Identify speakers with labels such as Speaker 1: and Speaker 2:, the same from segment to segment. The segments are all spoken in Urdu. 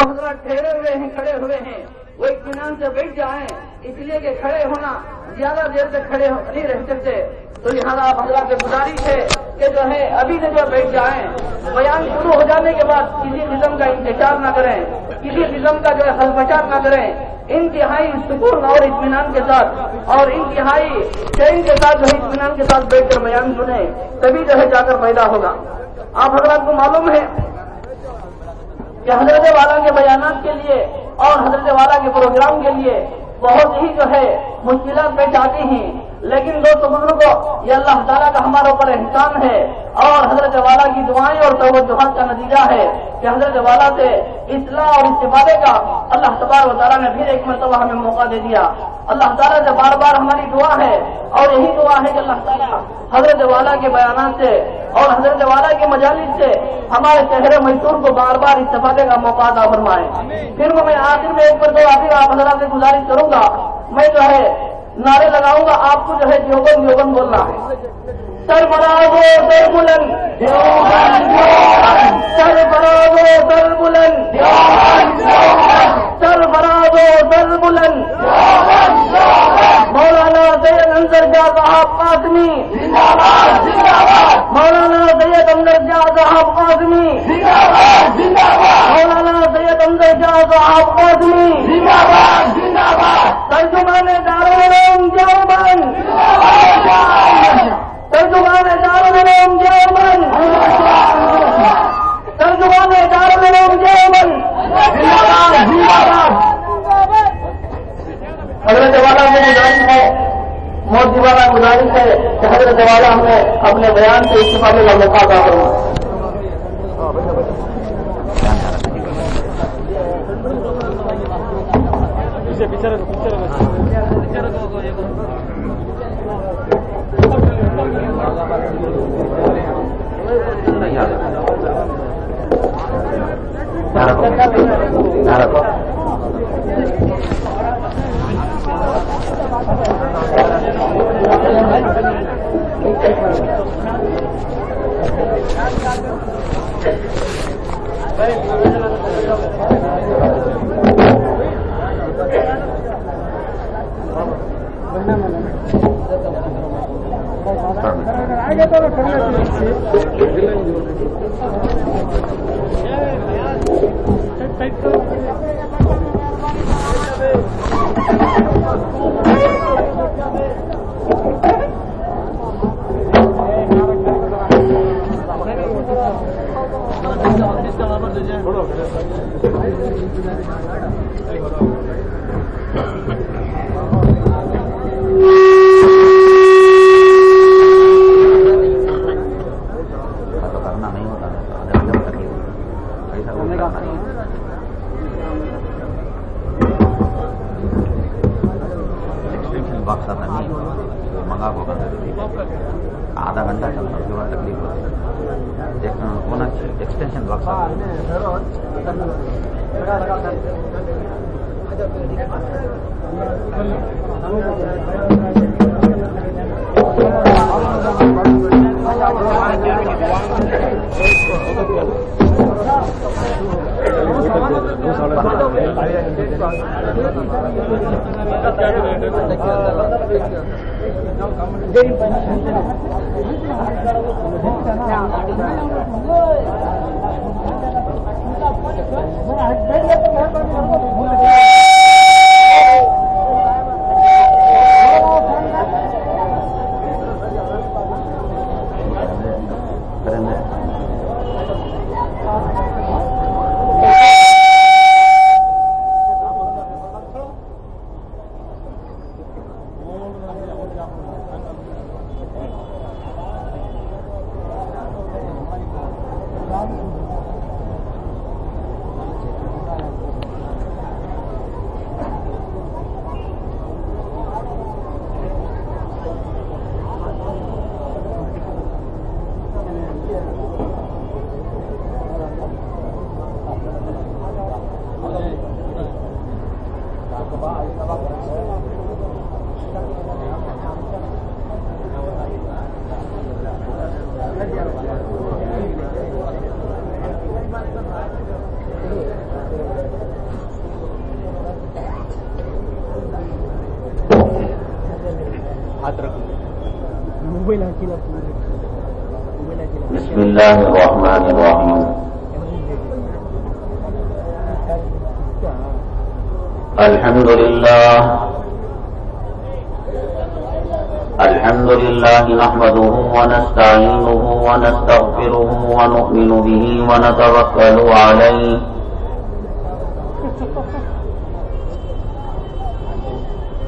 Speaker 1: حضرت ٹھہرے ہوئے ہیں، کھڑے ہوئے ہیں۔ وہ اطمینان سے بیٹھ جائیں، اس لیے کہ کھڑے ہونا زیادہ دیر تک کھڑے نہیں رہ سکتے۔ تو لہٰذا آپ حضرات سے گزارش ہے کہ جو ہے، ابھی سے جو بیٹھ جائیں۔ بیان شروع ہو جانے کے بعد کسی قسم کا انتظار نہ کریں۔ کسی قسم کا جو ہے ہلفچار نہ کریں۔ انتہائی سکون اور اطمینان کے ساتھ اور انتہائی چین کے ساتھ جو ہے، اطمینان کے ساتھ بیٹھ کر بیان سنیں۔ تبھی جو ہے، جا کر پیدا ہوگا۔ آپ حضرات کو معلوم ہے کہ حضرت والا کے بیانات کے لیے اور حضرت والا کے پروگرام کے لیے بہت ہی جو ہے مشکلات پیش آتی ہیں۔ لیکن دوست بزرگوں یہ اللہ تعالیٰ کا ہمارے اوپر احسان ہے اور حضرت والا کی دعائیں اور توجہات کا نتیجہ ہے کہ حضرت والا سے اصلاح اور استفادے کا اللہ تبار و تعالیٰ نے پھر ایک مرتبہ ہمیں موقع دے دیا۔ اللہ تعالیٰ سے بار بار ہماری دعا ہے اور یہی دعا ہے کہ اللہ تعالیٰ حضرت والا کے بیانات سے اور حضرت والا کے مجالس سے ہمارے شہر مزدور کو بار بار استفادے کا موقع ادا فرمائے۔ پھر وہ میں آخر میں ایک مرتبہ آخر آپ حضرات سے گزارش کروں گا۔ میں جو ہے نعرے لگاؤں گا، آپ کو جو ہے دیوبند دیوبند بولنا ہے۔ سر براغو سر بلند سر براغو سر بلند سر براغو سر بلند مولانا سید انصر جا صاحب قاسمی۔ مولانا سید انصر جا صاحب قاسمی۔ مولانا سید انصر جا صاحب قاسمی۔ ترجمان دارالعلوم دیوبند ترجمان دارالعلوم دیوبند ترجمان دارالعلوم دیوبند حضرت والا میں گزارش ہے۔ موتی والا گزارش ہے کہ حضرت والا ہمیں اپنے بیان سے استفادے کا موقع دا کروں
Speaker 2: پیچھے پیچھے پیچھے کرنا
Speaker 3: ¡Ay, ya te lo. نحمده ونستعينه ونستغفره ونؤمن به ونتوكل عليه.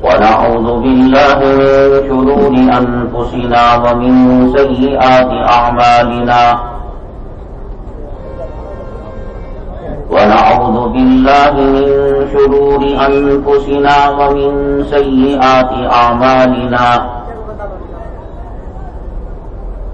Speaker 3: ونعوذ بالله من شرور أنفسنا ومن سيئات أعمالنا. ونعوذ بالله من شرور أنفسنا ومن سيئات أعمالنا.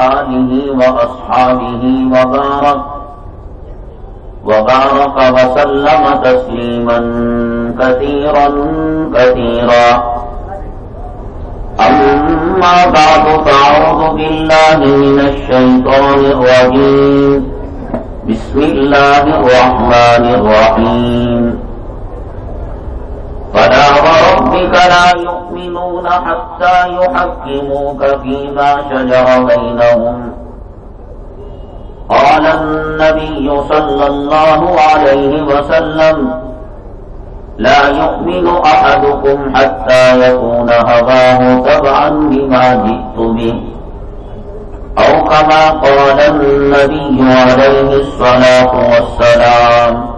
Speaker 3: آله وأصحابه وبارك وبارك وسلم تسليما كثيرا كثيرا. أما بعد، فأعوذ بالله من الشيطان الرجيم. بسم الله الرحمن الرحيم. فلا وربك لا يؤمنون حتى يحكموك فيما شجر بينهم. قال النبي صلى الله عليه وسلم، لا يؤمن أحدكم حتى يكون هواه تبعا لما جئت به، أو كما قال النبي عليه الصلاة والسلام.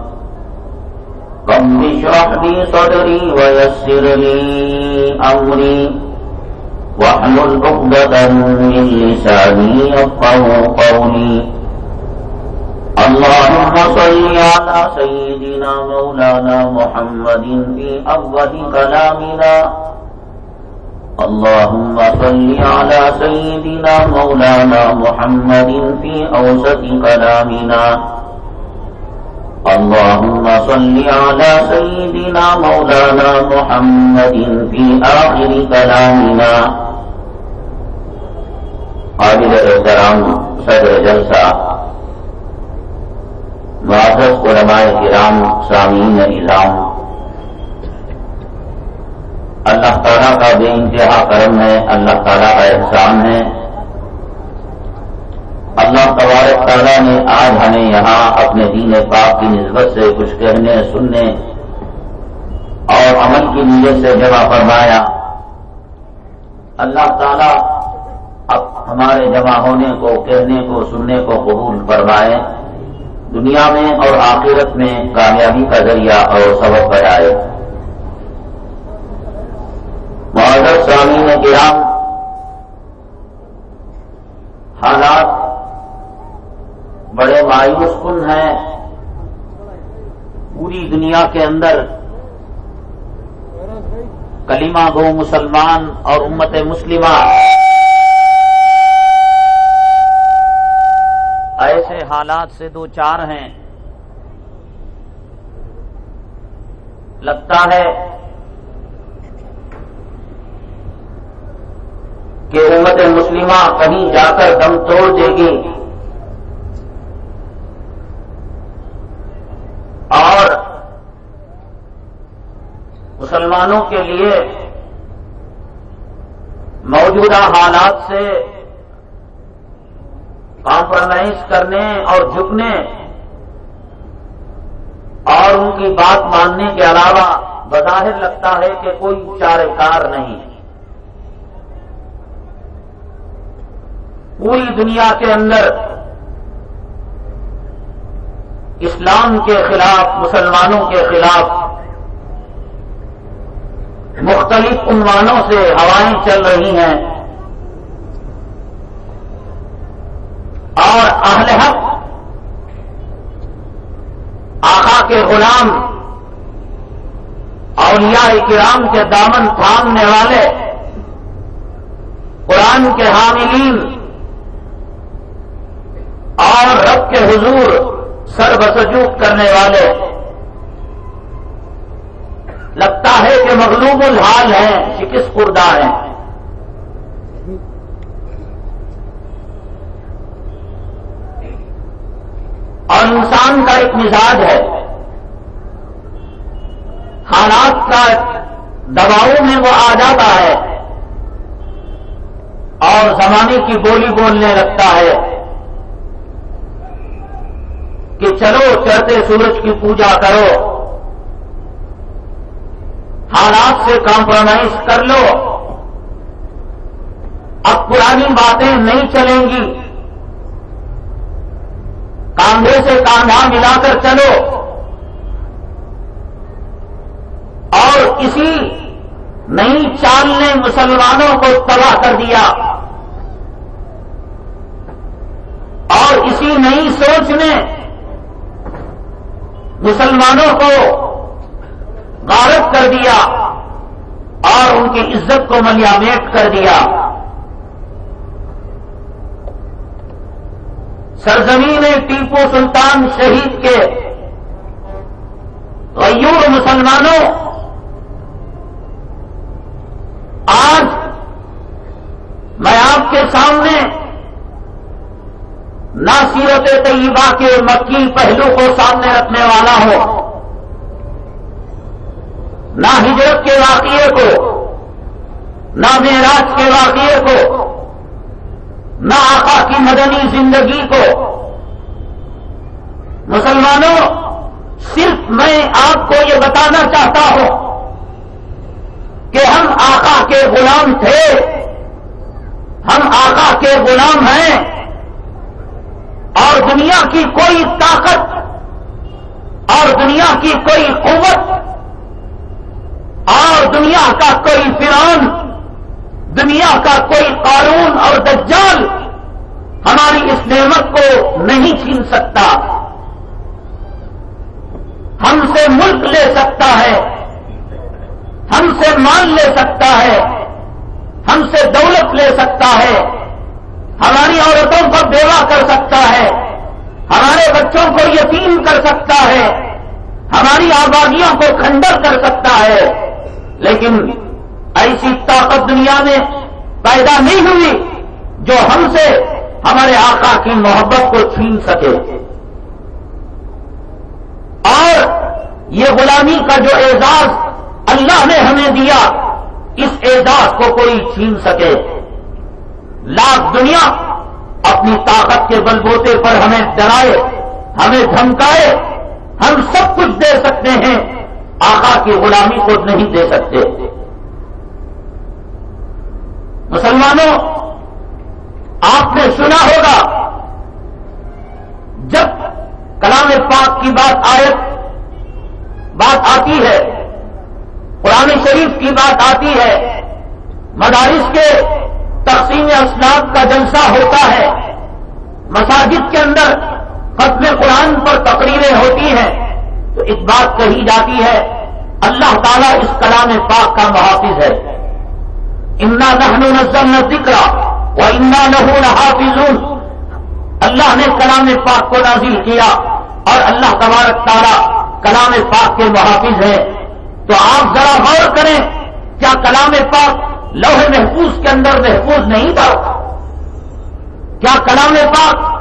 Speaker 3: رب اشرح لي صدري ويسر لي أمري واحلل عقدة من لساني يفقه قولي. اللهم صل على سيدنا مولانا محمد في أول كلامنا. اللهم صل على سيدنا مولانا محمد في أوسط كلامنا. اللهم صل على سيدنا مولانا محمد في آخر كلامنا. قابل احترام صدر جلسہ معزز علماء کرام، سامعین نظام اللہ تعالیٰ کا بے انتہا کرم ہے، اللہ تعالیٰ کا احسان ہے اللہ تبارک تعالیٰ نے آج ہمیں یہاں اپنے دین پاک کی نسبت سے کچھ کہنے، سننے اور عمل کی نیت سے جمع فرمایا۔ اللہ تعالیٰ اب ہمارے جمع ہونے کو، کہنے کو، سننے کو قبول فرمائے۔ دنیا میں اور آخرت میں کامیابی کا ذریعہ اور سبب بنائے۔ معذر سامعین کرام حالات مایوس کن ہیں۔ پوری دنیا کے اندر کلمہ گو مسلمان اور امت مسلمہ۔ ایسے حالات سے دو چار ہیں۔ لگتا ہے کہ امت مسلمہ کہیں جا کر دم توڑ دے گی۔ اور مسلمانوں کے لیے موجودہ حالات سے کمپرومائز کرنے اور جھکنے اور ان کی بات ماننے کے علاوہ بظاہر لگتا ہے کہ کوئی چار کار نہیں پوری دنیا کے اندر اسلام کے خلاف، مسلمانوں کے خلاف مختلف عنوانوں سے ہوائیں چل رہی ہیں۔ اور اہل حق، آقا کے غلام، اولیاء کرام کے دامن تھامنے والے، قرآن کے حاملین اور رب کے حضور سر بسجوک کرنے والے۔ لگتا ہے کہ مغلوب الحال ہیں شکست کردہ ہیں۔ اور انسان کا ایک مزاج ہے۔ حالات کا دباؤ میں وہ آ جاتا ہے اور زمانے کی بولی بولنے لگتا ہے۔ کہ چلو چڑھتے سورج کی پوجا کرو۔ حالات سے کمپرومائز کر لو۔ اب پرانی باتیں نہیں چلیں گی۔ کاندھے سے کاندھا ملا کر چلو۔ اور اسی نئی چال نے مسلمانوں کو تباہ کر دیا۔ اور اسی نئی سوچ نے مسلمانوں کو غارت کر دیا اور ان کی عزت کو ملیامیٹ کر دیا۔ سرزمین ٹیپو سلطان شہید کے غیور مسلمانوں آج میں آپ کے سامنے سیرت طیبہ کے مکی پہلو کو سامنے رکھنے والا ہوں نہ ہجرت کے واقعے کو، نہ معراج کے واقعے کو، نہ آقا کی مدنی زندگی کو۔ مسلمانوں، صرف میں آپ کو یہ بتانا چاہتا ہوں کہ ہم آقا کے غلام تھے۔ ہم آقا کے غلام ہیں۔ اور دنیا کی کوئی طاقت اور دنیا کی کوئی قوت اور دنیا کا کوئی فران دنیا کا کوئی قانون اور دجال ہماری اس نعمت کو نہیں چھین سکتا۔ ہم سے ملک لے سکتا ہے۔ ہم سے مان لے سکتا ہے۔ ہم سے دولت لے سکتا ہے۔ ہماری عورتوں کو بیوہ کر سکتا ہے۔ ہمارے بچوں کو یتیم کر سکتا ہے۔ ہماری آبادیوں کو کھنڈر کر سکتا ہے۔ لیکن ایسی طاقت دنیا میں پیدا نہیں ہوئی جو ہم سے ہمارے آقا کی محبت کو چھین سکے۔ اور یہ غلامی کا جو اعزاز اللہ نے ہمیں دیا، اس اعزاز کو کوئی چھین سکے۔ لاکھ دنیا اپنی طاقت کے بلبوتے پر ہمیں ڈرائے، ہمیں دھمکائے، ہم سب کچھ دے سکتے ہیں، آقا کی غلامی کو نہیں دے سکتے۔ مسلمانوں، آپ نے سنا ہوگا، جب کلام پاک کی بات آیت بات آتی ہے، قرآن شریف کی بات آتی ہے، مدارس کے تقسیم اسناد کا جلسہ ہوتا ہے۔ مساجد کے اندر ختم قرآن پر تقریریں ہوتی ہیں۔ تو اس بات کہی جاتی ہے، اللہ تعالیٰ اس کلام پاک کا محافظ ہے۔ امنا نحن نزل نہ ذکر وہ امنا نہ حافظ اللہ نے کلام پاک کو نازل کیا اور اللہ تبارک تعالیٰ کلام پاک کے محافظ ہے تو آپ ذرا غور کریں، کیا کلام پاک لوہے محفوظ کے اندر محفوظ نہیں تھا۔ کیا کلام پاک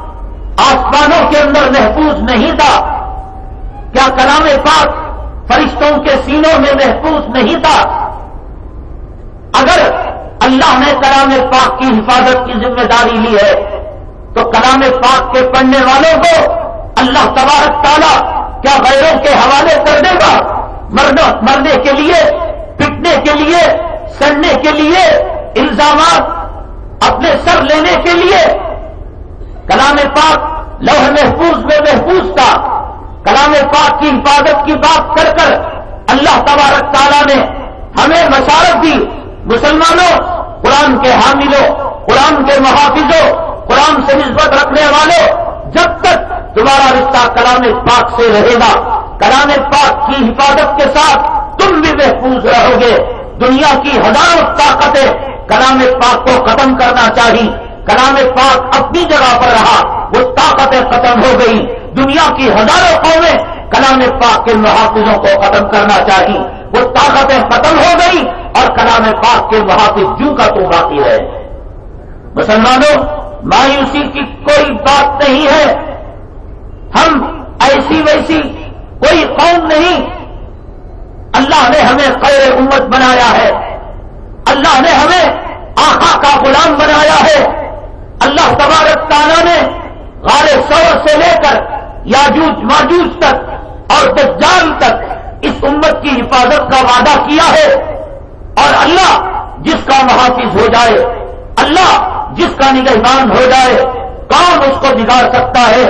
Speaker 3: آسمانوں کے اندر محفوظ نہیں تھا؟ کیا کلام پاک فرشتوں کے سینوں میں محفوظ نہیں تھا؟ اگر اللہ نے کلام پاک کی حفاظت کی ذمہ داری لی ہے، تو کلام پاک کے پڑھنے والوں کو اللہ تبارک تعالیٰ کیا غیروں کے حوالے کر دے گا؟ مرنے کے لیے پٹنے کے لیے سڑنے کے لیے، الزامات اپنے سر لینے کے لیے۔ کلام پاک لوہ محفوظ میں محفوظ تھا۔ کلام پاک کی حفاظت کی بات کر کر اللہ تبارک تعالیٰ نے ہمیں مشارت دی۔ مسلمانوں، قرآن کے حاملوں، قرآن کے محافظوں، قرآن سے نسبت رکھنے والوں، جب تک تمہارا رشتہ کلام پاک سے رہے گا، کلام پاک کی حفاظت کے ساتھ تم بھی محفوظ رہو گے۔ دنیا کی ہزاروں طاقتیں کلام پاک کو ختم کرنا چاہی۔ کلام پاک اپنی جگہ پر رہا۔ وہ طاقتیں ختم ہو گئی دنیا کی ہزاروں قومیں کلام پاک کے محافظوں کو ختم کرنا چاہی۔ وہ طاقتیں ختم ہو گئی اور کلام پاک کے محافظ جو کا تو باقی ہے۔ مسلمانوں، مایوسی کی کوئی بات نہیں ہے۔ ہم ایسی ویسی کوئی قوم نہیں۔ اللہ نے ہمیں خیر امت بنایا ہے۔ اللہ نے ہمیں آخا کا غلام بنایا ہے۔ اللہ تبارک تعالیٰ نے غار سور سے لے کر یاجوج، ماجوج تک اور دجال تک اس امت کی حفاظت کا وعدہ کیا ہے۔ اور اللہ جس کا محافظ ہو جائے، اللہ جس کا نگہبان ہو جائے، کون اس کو بگاڑ سکتا ہے؟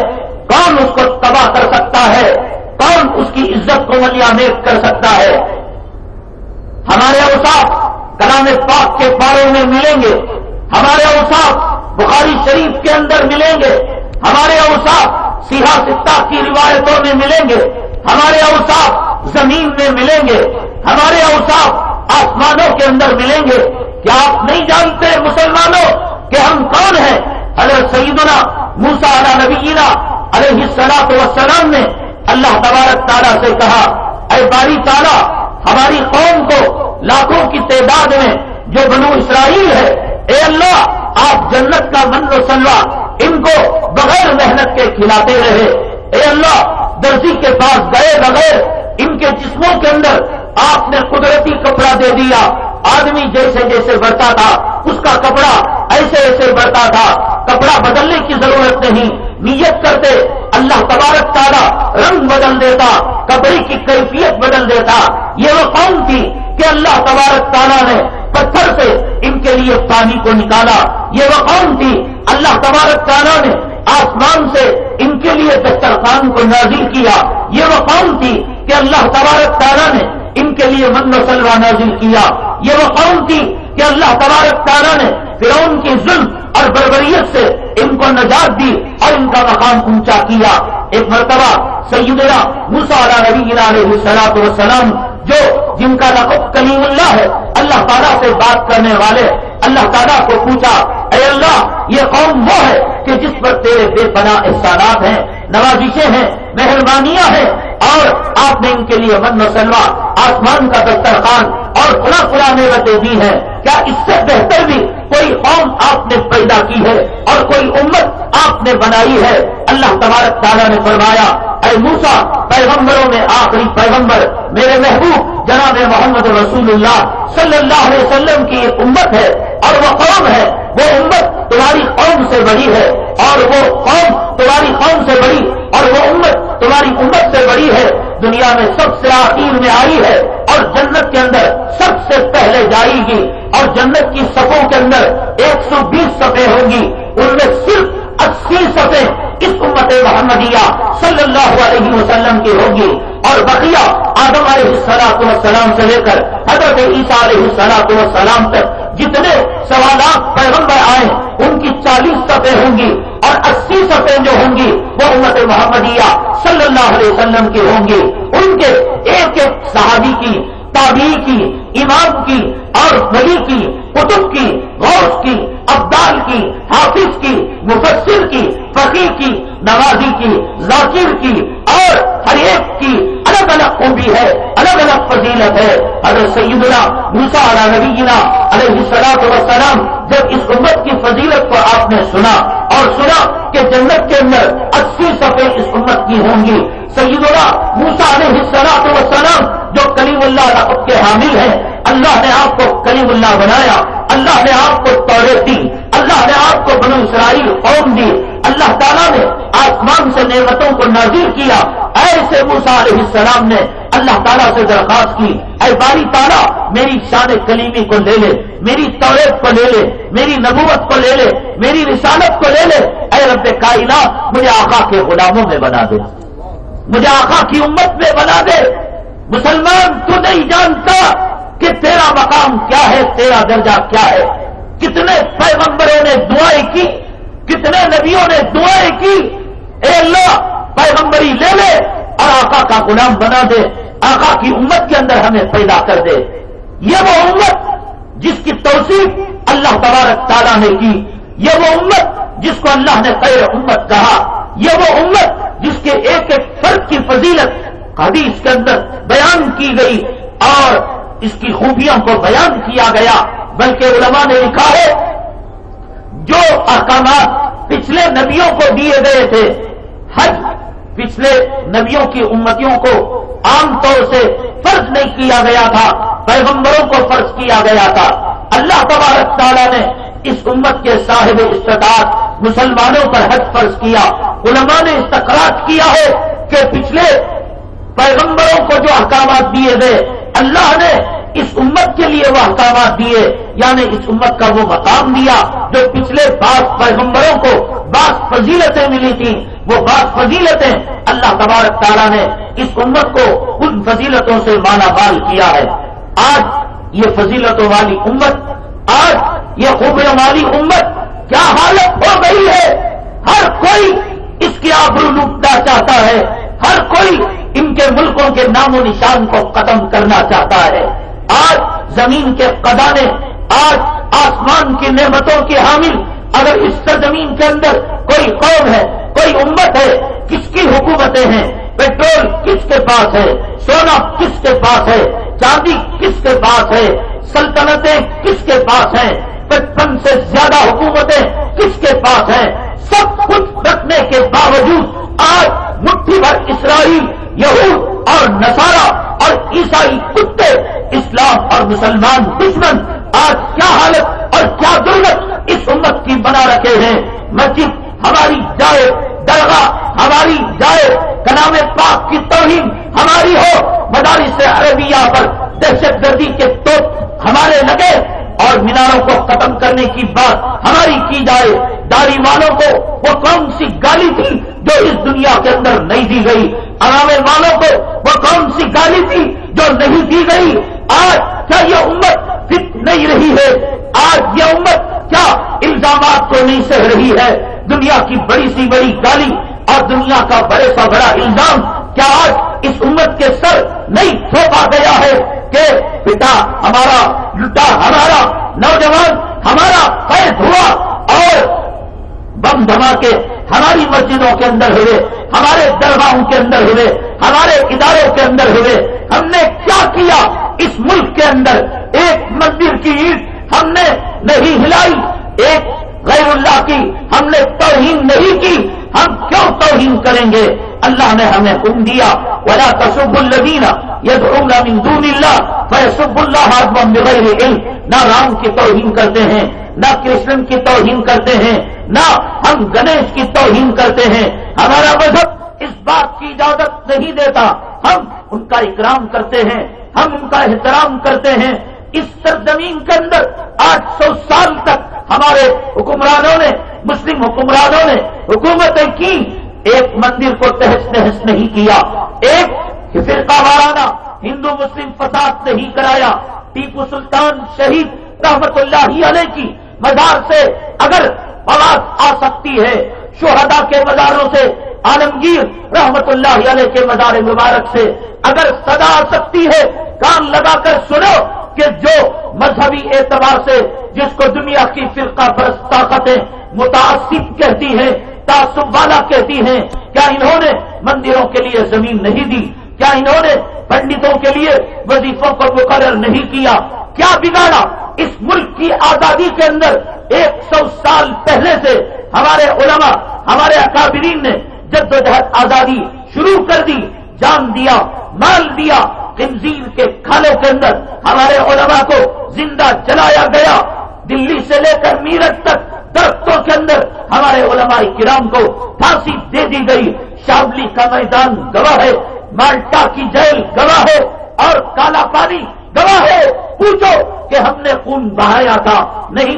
Speaker 3: کون اس کو تباہ کر سکتا ہے؟ کون اس کی عزت کو ملیا کر سکتا ہے؟ ہمارے اوساف کلام پاک کے پاروں میں ملیں گے۔ ہمارے اوساف بخاری شریف کے اندر ملیں گے۔ ہمارے اوساف سیاح ستا کی روایتوں میں ملیں گے۔ ہمارے اوساف زمین میں ملیں گے۔ ہمارے اوساف آسمانوں کے اندر ملیں گے۔ کیا آپ نہیں جانتے مسلمانوں کہ ہم کون ہیں؟ حضرت سیدنا موسا علیہ نبینا علیہ السلاط وسلام نے اللہ تبارک تعالیٰ سے کہا، اے باری تعالیٰ، ہماری قوم کو لاکھوں کی تعداد میں جو بنو اسرائیل ہے، اے اللہ، آپ جنت کا من و سلوا ان کو بغیر محنت کے کھلاتے رہے۔ اے اللہ، درزی کے پاس گئے بغیر ان کے جسموں کے اندر آپ نے قدرتی کپڑا دے دیا۔ آدمی جیسے جیسے بڑھتا تھا، اس کا کپڑا ایسے ایسے بڑھتا تھا۔ کپڑا بدلنے کی ضرورت نہیں۔ نیت کرتے، اللہ تبارک تعالیٰ رنگ بدل دیتا کپڑے کی کیفیت بدل دیتا۔ یہ وہ قوم تھی کہ اللہ تبارک تعالیٰ نے پتھر سے ان کے لیے پانی کو نکالا۔ یہ وہ قوم تھی، اللہ تبارک تعالیٰ نے آسمان سے ان کے لیے دسترخوان کو نازل کیا۔ یہ وہ قوم تھی کہ اللہ تبارک تعالیٰ نے ان کے لیے من و سلوا نازل کیا۔ یہ وہ قوم تھی کہ اللہ تبارک تعالیٰ نے فرعون کی ظلم اور بربریت سے ان کو نجات دی اور ان کا مقام اونچا کیا۔ ایک مرتبہ سیدنا مسارا نبی علیہ صلاحت وسلام جو جن کا لقب کلیم اللہ ہے، اللہ تعالیٰ سے بات کرنے والے اللہ تعالیٰ کو پوچھا، اے اللہ، یہ قوم وہ ہے کہ جس پر تیرے بے پناہ احسانات ہیں، نوازشیں ہیں، مہربانیاں ہیں اور آپ نے ان کے لیے من و آسمان کا دسترخوان اور کھلا کھلا نعمتیں دی ہیں. کیا اس سے بہتر بھی کوئی قوم آپ نے پیدا کی ہے اور کوئی امت آپ نے بنائی ہے؟ اللہ تبارک تعالیٰ نے فرمایا، اے موسا پیغمبروں میں آخری پیغمبر، میرے محبوب جناب محمد رسول اللہ صلی اللہ علیہ وسلم کی ایک امت ہے اور وہ قوم ہے، وہ امت تمہاری قوم سے بڑی ہے اور وہ قوم تمہاری قوم سے بڑی اور وہ امت تمہاری امت سے بڑی ہے۔ دنیا میں سب سے آخر میں آئی ہے اور جنت کے اندر سب سے پہلے جائے گی اور جنت کی صفوں کے اندر ایک سو بیس سفے ہوں گی۔ ان میں صرف اسی سفے اس امت محمدیہ صلی اللہ علیہ وسلم کی ہوگی اور بقیہ آدم علیہ السلاط والسلام سے لے کر حضرت عیسیٰ علیہ السلاط والسلام تک جتنے سوالات پیغمبر آئے، ان کی چالیس سطح ہوں گی اور اسی سطح جو ہوں گی وہ امت محمدیہ صلی اللہ علیہ وسلم کی ہوں گی۔ ان کے ایک ایک صحابی کی تابی کی، امام کی اور نبی کی کتب کی، غوث سیدنا موسا علیہ نبینا علیہ السلام وسلام جب اس امت کی فضیلت کو آپ نے سنا اور سنا کہ جنت کے اندر اسی صفحے اس امت کی ہوں گی، سیدنا موسا علیہ السلام وسلام اللہ رقب کے حامل ہیں۔ اللہ نے آپ کو کلیم اللہ بنایا۔ اللہ نے آپ کو توڑے دی۔ اللہ نے آپ کو بنو اسرائیل قوم دی۔ اللہ تعالیٰ نے آسمان سے نعمتوں کو نازر کیا۔ ایسے موسا علیہ السلام نے اللہ تعالیٰ سے درخواست کی۔ اے باری تعالیٰ، میری شان کلیمی کو لے لے، میری توریت کو لے لے، میری نبوت کو لے لے، میری رسالت کو لے لے۔ اے رب کائنات، مجھے آقا کے غلاموں میں بنا دے۔ مجھے آقا کی امت میں بنا دے۔ مسلمان تو نہیں جانتا کہ تیرا مقام کیا ہے، تیرا درجہ کیا ہے۔ کتنے پیغمبروں نے دعائیں کی، کتنے نبیوں نے دعائیں کی۔ اے اللہ، پیغمبری لے لے اور آقا کا غلام بنا دے۔ آقا کی امت کے اندر ہمیں پیدا کر دے۔ یہ وہ امت جس کی توصیف اللہ تبارک تعالیٰ نے کی۔ یہ وہ امت جس کو اللہ نے خیر امت کہا۔ یہ وہ امت جس کے ایک ایک فرد کی فضیلت حدیث کے اندر بیان کی گئی اور اس کی خوبیوں کو بیان کیا گیا، بلکہ علماء نے لکھا ہے، جو احکامات پچھلے نبیوں کو دیے گئے تھے، حج پچھلے نبیوں کی امتیوں کو عام طور سے فرض نہیں کیا گیا تھا، پیغمبروں کو فرض کیا گیا تھا۔ اللہ تبارک تعالیٰ نے اس امت کے صاحب استطاعت مسلمانوں پر حج فرض کیا۔ علماء نے استقراط کیا ہے کہ پچھلے پیغمبروں کو جو احکامات دیے گئے، اللہ نے اس امت کے لیے وہ احکامات دیے یعنی اس امت کا وہ مقام دیا جو پچھلے بعض پیغمبروں کو بعض فضیلتیں ملی تھیں۔ وہ بعض فضیلتیں اللہ تبارک تعالیٰ نے اس امت کو ان فضیلتوں سے مالا مال کیا ہے۔ آج یہ فضیلتوں والی امت، آج یہ خوبیوں والی امت کیا حالت ہو گئی ہے؟ ہر کوئی اس کی آبرو لوٹنا چاہتا ہے۔ ہر کوئی ان کے ملکوں کے نام و نشان کو ختم کرنا چاہتا ہے۔ آج زمین کے قدانے آج آسمان کی نعمتوں کے حامل۔ اگر اس سرزمین کے اندر کوئی قوم ہے، کوئی امت ہے، کس کی حکومتیں ہیں؟ پیٹرول کس کے پاس ہے؟ سونا کس کے پاس ہے؟ چاندی کس کے پاس ہے؟ سلطنتیں کس کے پاس ہیں؟ پچپن سے زیادہ حکومتیں کس کے پاس ہیں؟ سب کچھ رکھنے کے باوجود آج مٹھی بھر اسرائیل، یہود اور نسارا اور عیسائی کتے، اسلام اور مسلمان دشمن، آج کیا حالت اور کیا ضرورت اس امت کی بنا رکھے ہیں؟ مسجد ہماری جائے، درگاہ ہماری جائے، کلام پاک کی توہین ہماری ہو، مدارس عربیہ پر دہشت گردی کے توپ ہمارے لگے اور میناروں کو ختم کرنے کی بات ہماری کی جائے داڑھی والوں کو وہ کون سی گالی تھی جو اس دنیا کے اندر نہیں دی گئی؟ عوام والوں کو وہ کون سی گالی تھی جو نہیں دی گئی؟ آج کیا یہ امت فٹ نہیں رہی ہے؟ آج یہ امت کیا الزامات کو نہیں سہ رہی ہے؟ دنیا کی بڑی سی بڑی گالی اور دنیا کا بڑے سا بڑا الزام کیا آج اس امت کے سر نہیں تھوپا گیا ہے؟ کہ پتا ہمارا، لٹا ہمارا، نوجوان ہمارا قید ہوا اور بم دھماکے ہماری مسجدوں کے اندر ہوئے، ہمارے درگاہوں کے اندر ہوئے، ہمارے اداروں کے اندر ہوئے۔ ہم نے کیا کیا اس ملک کے اندر؟ ایک مندر کی عید ہم نے نہیں ہلائی، ایک غیر اللہ کی ہم نے توہین نہیں کی، ہم کیوں توہین کریں گے؟ اللہ نے ہمیں حکم دیا، ولا تصب الدینہ ید من دون اللہ فیصب اللہ بغیر علم۔ نہ رام کی توہین کرتے ہیں، نہ کرشن کی توہین کرتے ہیں، نہ ہم گنیش کی توہین کرتے ہیں۔ ہمارا مذہب اس بات کی اجازت نہیں دیتا۔ ہم ان کا اکرام کرتے ہیں، ہم ان کا احترام کرتے ہیں۔ اس سرزمین کے اندر آٹھ سو سال تک ہمارے حکمرانوں نے، مسلم حکمرانوں نے حکومتیں کی، ایک مندر کو تحس نحس نہیں کیا، ایک فرقہ وارانہ ہندو مسلم فساد نہیں کرایا۔ ٹیپو سلطان شہید رحمت اللہ علیہ کی مزار سے اگر آواز آ سکتی ہے شہدا کے مزاروں سے، عالمگیر رحمت اللہ علیہ کے مزار مبارک سے اگر صدا آ سکتی ہے، کان لگا کر سنو۔ کہ جو مذہبی اعتبار سے جس کو دنیا کی فرقہ پرست طاقتیں متاثر کہتی ہیں، تعصب والا کہتی ہیں، کیا انہوں نے مندروں کے لیے زمین نہیں دی؟ کیا انہوں نے پنڈتوں کے لیے وظیفوں کو مقرر نہیں کیا؟ کیا بگاڑا؟ اس ملک کی آزادی کے اندر ایک سو سال پہلے سے ہمارے علماء، ہمارے اکابرین نے جد جہد آزادی شروع کر دی، جان دیا، مال دیا تنظیم کے کھالوں کے اندر ہمارے علماء کو زندہ جلایا گیا۔ دلی سے لے کر میرٹ تک درختوں کے اندر ہمارے علماء کرام کو پھانسی دے دی گئی۔ شابلی کا میدان گواہ ہے، مالٹا کی جیل گواہ ہے اور کالا پانی گواہ ہے۔ پوچھو کہ ہم نے خون بہایا تھا، نہیں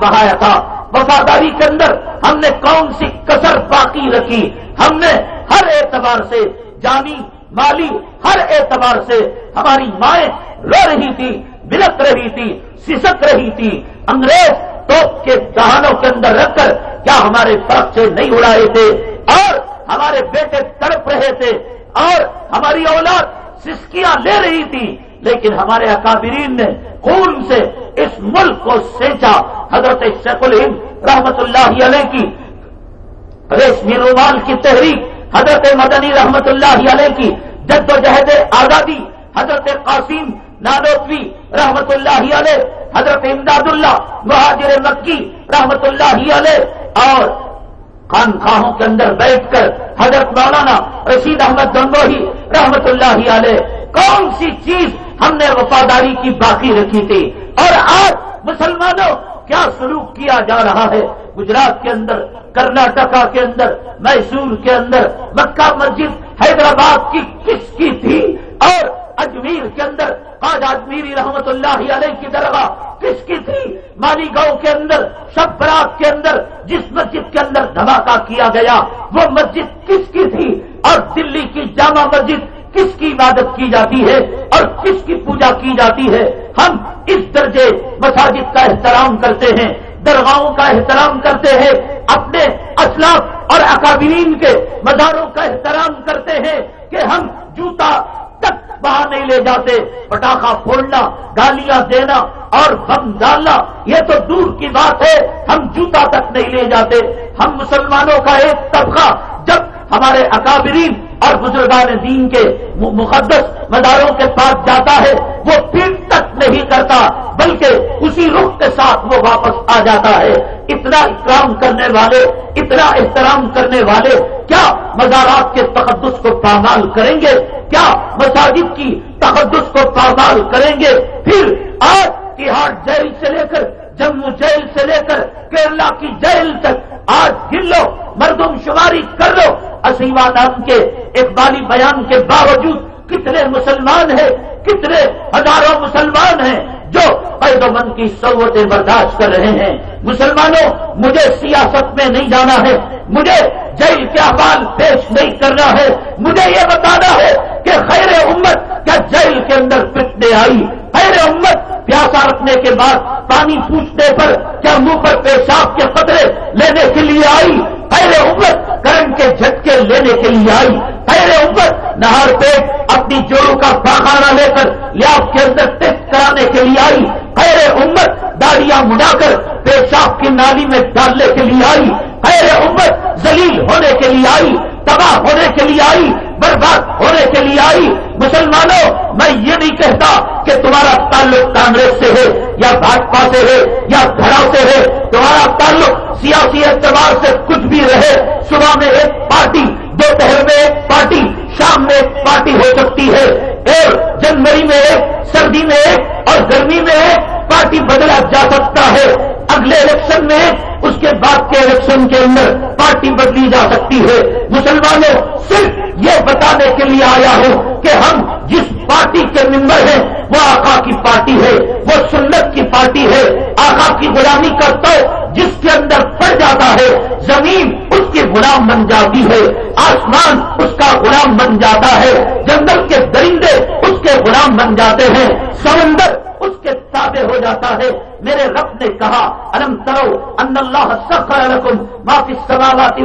Speaker 3: بہایا تھا۔ وفاداری کے اندر ہم نے کون سی کسر باقی رکھی؟ ہم نے ہر اعتبار سے جانی، مالی، ہر اعتبار سے ہماری مائیں رو رہی تھی، بلک رہی تھی، سسک رہی تھی۔ انگریز توپ کے دہانوں کے اندر رکھ کر کیا ہمارے فرق سے نہیں اڑائے تھے؟ اور ہمارے بیٹے تڑپ رہے تھے۔ اور ہماری اولاد سسکیاں لے رہی تھی۔ لیکن ہمارے اکابرین نے خون سے اس ملک کو سینچا۔ حضرت شیخ الہند رحمت اللہ علیہ کی ریشمی رومال کی تحریک، حضرت مدنی رحمت اللہ علیہ کی جد و جہد آزادی، حضرت قاسم نادوتوی رحمت اللہ علیہ، حضرت امداد اللہ مہاجر مکی رحمت اللہ علیہ، اور خانخواہوں کے اندر بیٹھ کر حضرت مولانا رشید احمد گنگوہی رحمت اللہ علیہ، کون سی چیز ہم نے وفاداری کی باقی رکھی تھی؟ اور آج مسلمانوں، کیا سلوک کیا جا رہا ہے؟ گجرات کے اندر، کرناٹکا کے اندر، میسور کے اندر، مکہ مسجد حیدرآباد کی کس کی تھی؟ اور اجمیر کے اندر آج اجمیری رحمت اللہ علیہ کی درگاہ کس کی تھی؟ مالی گاؤں کے اندر شب برات کے اندر، جس مسجد کے اندر دھماکہ کیا گیا، وہ مسجد کس کی تھی؟ اور دلی کی جامع مسجد کس کی عبادت کی جاتی ہے؟ اور کس کی پوجا کی جاتی ہے؟ ہم اس درجے مساجد کا احترام کرتے ہیں، درگاہوں کا احترام کرتے ہیں، اپنے اسلاف اور اکابرین کے مزاروں کا احترام کرتے ہیں کہ ہم جوتا باہر نہیں لے جاتے۔ پٹاخہ پھوڑنا، گالیاں دینا اور بم ڈالنا، یہ تو دور کی بات ہے۔ ہم جوتا تک نہیں لے جاتے۔ ہم مسلمانوں کا ایک طبقہ جب ہمارے اکابرین اور بزرگان دین کے مقدس مداروں کے پاس جاتا ہے، وہ پیٹ تک نہیں کرتا، بلکہ اسی رخ کے ساتھ وہ واپس آ جاتا ہے۔ اتنا اکرام کرنے والے، اتنا احترام کرنے والے کیا مزارات کے تقدس کو پامال کریں گے؟ کیا مساجد کی تقدس کو پامال کریں گے؟ پھر آج تہاڑ جیل سے لے کر جموں جیل سے لے کر، کیرلا کی جیل تک آج گر لو مردم شماری کر لو۔ اسیما نام کے اقبالی بیان کے باوجود کتنے مسلمان ہیں، کتنے ہزاروں مسلمان ہیں جو و من کی سوتیں برداشت کر رہے ہیں۔ مسلمانوں، مجھے سیاست میں نہیں جانا ہے، مجھے جیل کے احوال پیش نہیں کرنا ہے۔ مجھے یہ بتانا ہے کہ خیر امت کیا جیل کے اندر پٹنے آئی؟ خیر امت پیاسا رکھنے کے بعد پانی پوچھنے پر کیا منہ پر پیشاب کے قطرے لینے کے لیے آئی؟ خیر امت کرنٹ کے جھٹکے لینے کے لیے آئی۔ خیر امت، نہار پیٹ اپنی جوڑوں کا پاخانہ لے کر لیاب کے اندر ٹیسٹ کرانے کے لیے آئی۔ خیر امت، داڑیاں مڈا کر پیشاب کی نالی میں ڈالنے کے لیے آئی۔ خیر امت، ذلیل ہونے کے لیے آئی، تباہ ہونے کے لیے آئی۔ برباد ہونے کے لیے آئی. مسلمانوں، میں یہ نہیں کہتا کہ تمہارا تعلق کانگریس سے ہے یا بھاجپا سے ہے یا گھڑا سے ہے. تمہارا تعلق سیاسی اعتبار سے کچھ بھی رہے. صبح میں ایک پارٹی، دوپہر میں ایک پارٹی. شام میں ایک پارٹی ہو سکتی ہے۔ اور جنوری میں ایک سردی میں ایک اور گرمی میں ایک پارٹی بدلا جا سکتا ہے۔ اگلے الیکشن میں، اس کے بعد کے الیکشن کے اندر پارٹی بدلی جا سکتی ہے۔ مسلمانوں، صرف یہ بتانے کے لیے آیا ہوں کہ ہم جس پارٹی کے ممبر ہیں، وہ آقا کی پارٹی ہے، وہ سنت کی پارٹی ہے۔ آقا کی غلامی کرتا ہے جس کے اندر پڑ جاتا ہے۔ زمین اس کی غلام بن جاتی ہے۔ آسمان اس کا غلام بن جاتا ہے۔ جنگل کے درندے اس کے غلام بن جاتے ہیں۔ سمندر اس کے تابع ہو جاتا ہے۔ میرے رب نے کہا، الم کرو ان اللہ سخر معافی سوالات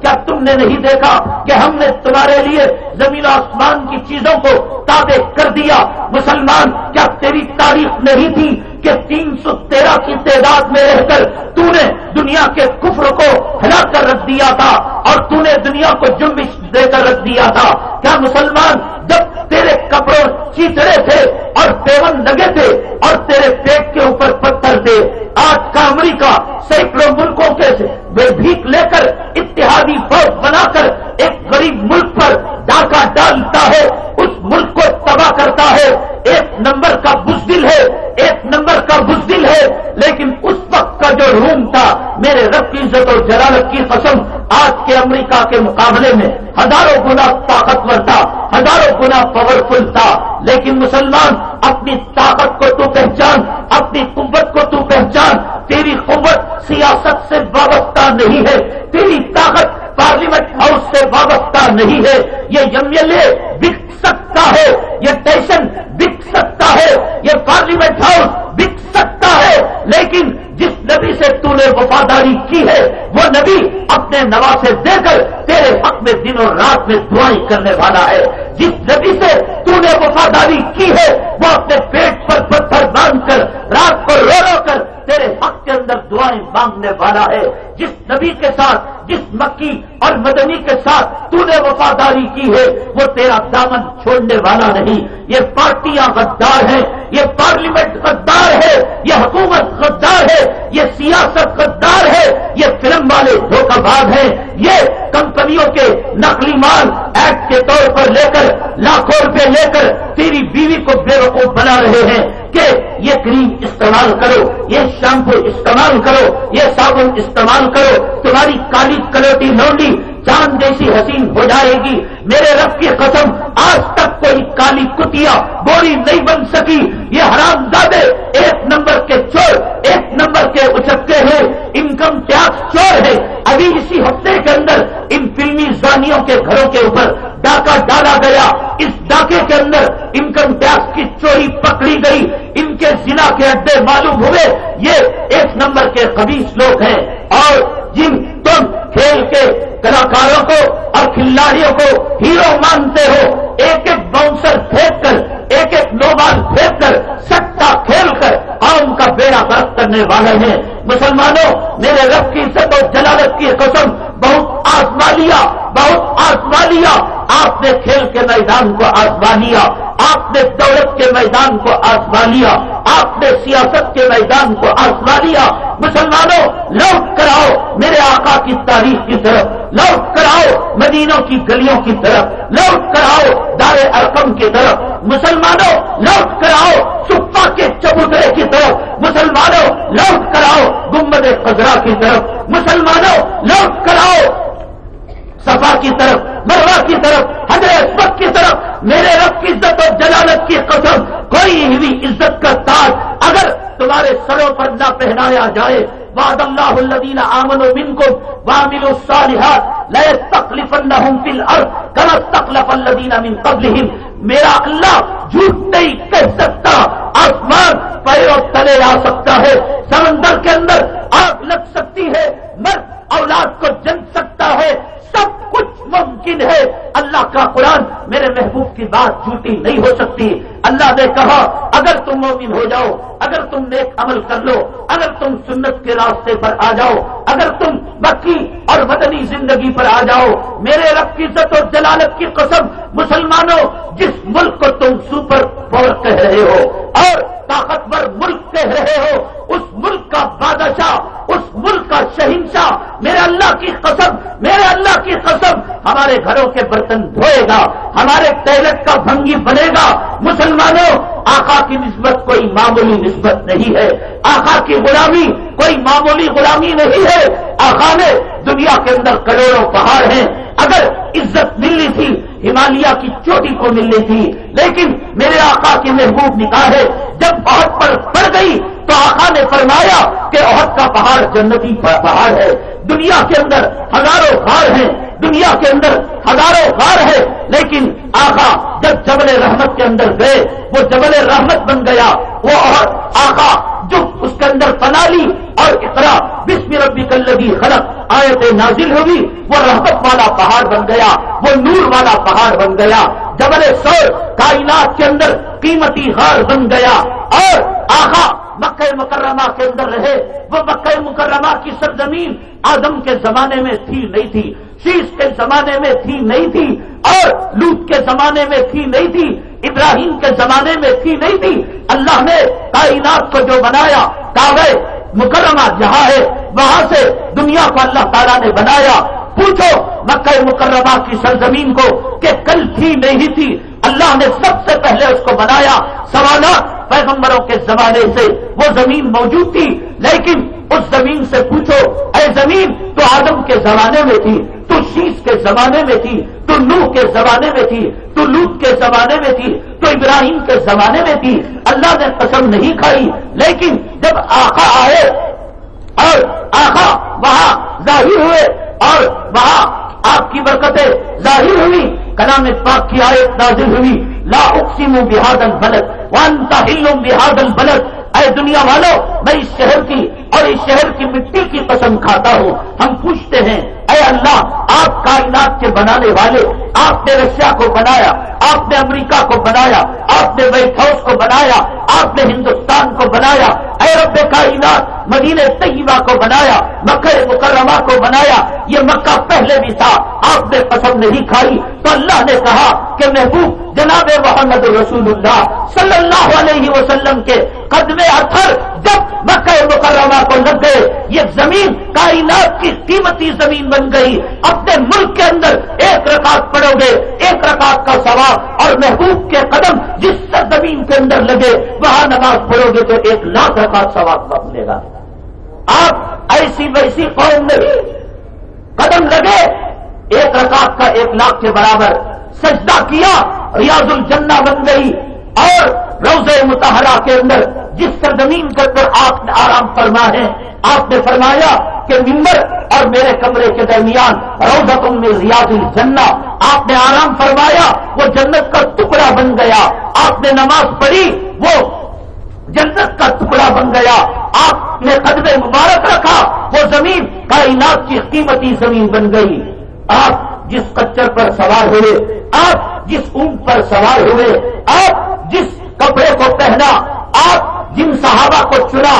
Speaker 3: کیا تم نے نہیں دیکھا کہ ہم نے تمہارے لیے زمین آسمان کی چیزوں کو تابع کر دیا۔ مسلمان، کیا تیری تاریخ نہیں تھی کہ تین سو تیرہ کی تعداد میں رہ کر تو نے دنیا کے کفر کو ہلا کر رکھ دیا تھا اور تو نے دنیا کو جمبش دے کر رکھ دیا تھا؟ کیا مسلمان، جب تیرے کپڑوں چیچڑے تھے اور پیون لگے تھے اور تیرے پیٹ کے اوپر پتھر تھے؟ آج کا امریکہ سینکڑوں ملکوں کے بھیک لے کر اتحادی فوج بنا کر ایک غریب ملک پر ڈاکہ ڈالتا ہے اس ملک کو تباہ کرتا ہے ایک نمبر کا بزدل ہے، ایک نمبر کا بزدل ہے۔ لیکن اس وقت کا جو روم تھا، میرے رب کی عزت اور جلالت کی قسم، آج کے امریکہ کے مقابلے میں ہزاروں گنا طاقتور تھا، ہزاروں گنا پاورفل تھا۔ لیکن مسلمان، اپنی طاقت کو تو پہچان، اپنی قوت کو تو پہچان، تیری قوت سیاست سے وابستہ نہیں ہے تیری طاقت پارلیمنٹ ہاؤس سے وابستہ نہیں ہے یہ ایم ایل اے بک سکتا ہے یہ ٹیشن بک سکتا ہے یہ پارلیمنٹ ہاؤس بک سکتا ہے لیکن جس نبی سے تو نے وفاداری کی ہے وہ نبی اپنے نواسے دے کر تیرے حق میں دن اور رات میں دعائیں کرنے والا ہے۔ جس نبی سے تو نے وفاداری کی ہے، وہ اپنے پیٹ پر پتھر باندھ کر، رات کو رو رو کر تیرے حق کے اندر دعائیں مانگنے والا ہے۔ جس نبی کے ساتھ، جس مکی اور مدنی کے ساتھ تو نے وفاداری کی ہے، وہ تیرا دامن چھوڑنے والا نہیں۔ یہ پارٹیاں غدار ہیں یہ پارلیمنٹ غدار ہے، یہ حکومت غدار ہے، یہ سیاست غدار ہے، یہ فلم والے دھوکہ باز ہیں۔ یہ کمپنیوں کے نقلی مال ایکٹ کے طور پر لے کر، لاکھوں روپے لے کر تیری بیوی کو بے وقوف بنا رہے ہیں کہ یہ کریم استعمال کرو، یہ شیمپو استعمال کرو، یہ صابن استعمال کرو، تمہاری کالی کلوٹی لونڈی چاند جیسی حسین ہو جائے گی۔ میرے رب کی قسم، آج تک کوئی کالی کتیا بوری نہیں بن سکی۔ یہ حرام زادے ایک نمبر کے چور، ایک نمبر کے اچکے ہیں۔ انکم ٹیکس چور ہے۔ ابھی اسی ہفتے کے اندر ان فلمی زانیوں کے گھروں کے اوپر ڈاکہ ڈالا گیا۔ اس ڈاکے کے اندر انکم ٹیکس کی چوری پکڑی گئی۔ ان کے ضلع کے اڈے معلوم ہوئے۔ یہ ایک نمبر کے قبیص لوگ ہیں۔ اور جن تم کھیل کے کلاکاروں کو اور کھلاڑیوں کو ہیرو مانتے ہو۔ ایک ایک باؤنسر پھینک کر، ایک ایک نو بال پھینک کر، سٹا کھیل کر قوم کا بیڑا برف کرنے والے ہیں۔ مسلمانوں، میرے رب کی عزت اور جلالت کی قسم، بہت آسما لیا بہت آسما لیا آپ نے کھیل کے میدان کو آسما لیا آپ نے دولت کے میدان کو آسما لیا آپ نے سیاست کے میدان کو آسما لیا مسلمانوں، لوٹ کراؤ میرے آقا کی تاریخ کی طرف۔ لوٹ کراؤ مدینوں کی گلیوں کی طرف، لوٹ کراؤ دار ارکم کی طرف۔ مسلمانوں، لوٹ کراؤ سپا کے چبوترے کی طرف۔ مسلمانوں، لوٹ کراؤ گمبد قزرا کی طرف۔ مسلمانوں، لوٹ کراؤ صفا کی طرف، مروا کی طرف، حضرت کی طرف۔ میرے رب کی عزت اور جلالت کی قسم، کوئی بھی عزت کا تاج اگر تمہارے سروں پر نہ پہنایا جائے۔ وعد اللہ الذین آمنوا منکم وعملوا الصالحات، لا يستخلفنهم في الارض كما استخلف الذين من قبلهم میرا اللہ جھوٹ نہیں کہہ سکتا، آسمان پیروں تلے آ سکتا ہے۔ سمندر کے اندر آگ لگ سکتی ہے، مرد، اولاد کو جن سکتا ہے۔ سب کچھ ممکن ہے۔ اللہ کا قرآن میرے محبوب کی بات جھوٹی نہیں ہو سکتی۔ اللہ نے کہا مومن ہو جاؤ، اگر تم نیک عمل کر لو، اگر تم سنت کے راستے پر آ جاؤ، اگر تم مکی اور مدنی زندگی پر آ جاؤ، میرے رب کی عزت اور جلالت کی قسم، مسلمانوں، جس ملک کو تم سپر پاور کہہ رہے ہو، اور طاقتور ملک کہہ رہے ہو، اس ملک کا بادشاہ، اس ملک کا شہنشاہ، میرے اللہ کی قسم، میرے اللہ کی قسم، ہمارے گھروں کے برتن دھوئے گا، ہمارے ٹیلٹ کا بھنگی بنے گا۔ مسلمانوں، آقا کی نسبت کوئی معمولی نسبت نہیں ہے۔ آقا کی غلامی کوئی معمولی غلامی نہیں ہے۔ آقا نے دنیا کے اندر کروڑوں پہاڑ ہیں۔ اگر عزت ملنی تھی، ہمالیہ کی چوٹی کو ملنی تھی، لیکن میرے آقا کی محبوب نکاح ہے۔ جب بہت پر پڑ گئی تو آقا نے فرمایا کہ عہد کا پہاڑ جنتی پہاڑ ہے۔ دنیا کے اندر ہزاروں پہاڑ ہیں۔ دنیا کے اندر ہزاروں غار ہے لیکن آقا جب جبل رحمت کے اندر گئے، وہ جبل رحمت بن گیا، وہ اور آقا جو اس کے اندر پنا لی اور اقرا بسم ربی کلگی خلق، آیت نازل ہوگی وہ رحمت والا پہاڑ بن گیا، وہ نور والا پہاڑ بن گیا، جبل سور کائنات کے اندر قیمتی ہار بن گیا، اور آخا مکہ مکرمہ کے اندر رہے، وہ مکہ مکرمہ کی سرزمین آدم کے زمانے میں تھی، نہیں تھی۔ شیش کے زمانے میں تھی نہیں تھی، اور لوٹ کے زمانے میں تھی نہیں تھی، ابراہیم کے زمانے میں تھی نہیں تھی، اللہ نے کائنات کو جو بنایا کاغذ مکرمہ جہاں ہے، وہاں سے دنیا کو اللہ تعالیٰ نے بنایا۔ پوچھو مکہ مکرمہ کی سرزمین کو کہ کل تھی نہیں تھی، اللہ نے سب سے پہلے اس کو بنایا۔ سوالات پیغمبروں کے زمانے سے، وہ زمین موجود تھی، لیکن اس زمین سے پوچھو، اے زمین، تو آدم کے زمانے میں تھی، تو شیش کے زمانے میں تھی، تو نوح کے زمانے میں تھی، تو لوت کے زمانے میں تھی، تو ابراہیم کے زمانے میں تھی۔ اللہ نے قسم نہیں کھائی، لیکن جب آقا آئے اور آقا وہاں ظاہر ہوئے اور وہاں آپ کی برکتیں ظاہر ہوئی کلام پاک کی آیت نازل ہوئی۔ لا اقسم بہادل بلد ون تاہل بہادل بلد اے دنیا والوں میں اس شہر کی اور اس شہر کی مٹی کی قسم کھاتا ہوں۔ ہم پوچھتے ہیں، اے اللہ، آپ کائنات کے بنانے والے، آپ نے رشیا کو بنایا، آپ نے امریکہ کو بنایا، آپ نے وائٹ ہاؤس کو بنایا، آپ نے ہندوستان کو بنایا اے رب کائنات، مدینہ طیبہ کو بنایا، مکہ مکرمہ کو بنایا، یہ مکہ پہلے بھی تھا، آپ نے پسند نہیں کھائی۔ تو اللہ نے کہا کہ محبوب جناب محمد رسول اللہ صلی اللہ علیہ وسلم کے قدم اتھر۔ جب مکہ مکرمہ کو لگ گئے، یہ زمین کائنات کی قیمتی زمین بن گئی۔ اپنے ملک کے اندر ایک رکعت پڑو گے، ایک رکعت کا ثواب۔ اور محبوب کے قدم جس زمین کے اندر لگے، وہاں نماز پڑھو گے تو ایک لاکھ رکعت ثواب ملے گا۔ آپ ایسی ویسی قوم میں قدم لگے، ایک رکعت کا ایک لاکھ کے برابر سجدہ کیا، ریاض الجنہ بن گئی۔ اور روز متحرہ کے اندر جس سرزمین کے اندر آپ نے آرام فرما ہے، آپ نے فرمایا کہ ممبر اور میرے کمرے کے درمیان روزتم میں ریاض الجنہ۔ آپ نے آرام فرمایا، وہ جنت کا ٹکڑا بن گیا۔ آپ نے نماز پڑھی، وہ جنت کا ٹکڑا بن گیا۔ آپ نے قدم مبارک رکھا، وہ زمین کائنات کی قیمتی زمین بن گئی۔ آپ جس کچر پر سوار ہوئے، آپ جس اونٹ پر سوار ہوئے، آپ جس کپڑے کو پہنا، آپ جن صحابہ کو چنا،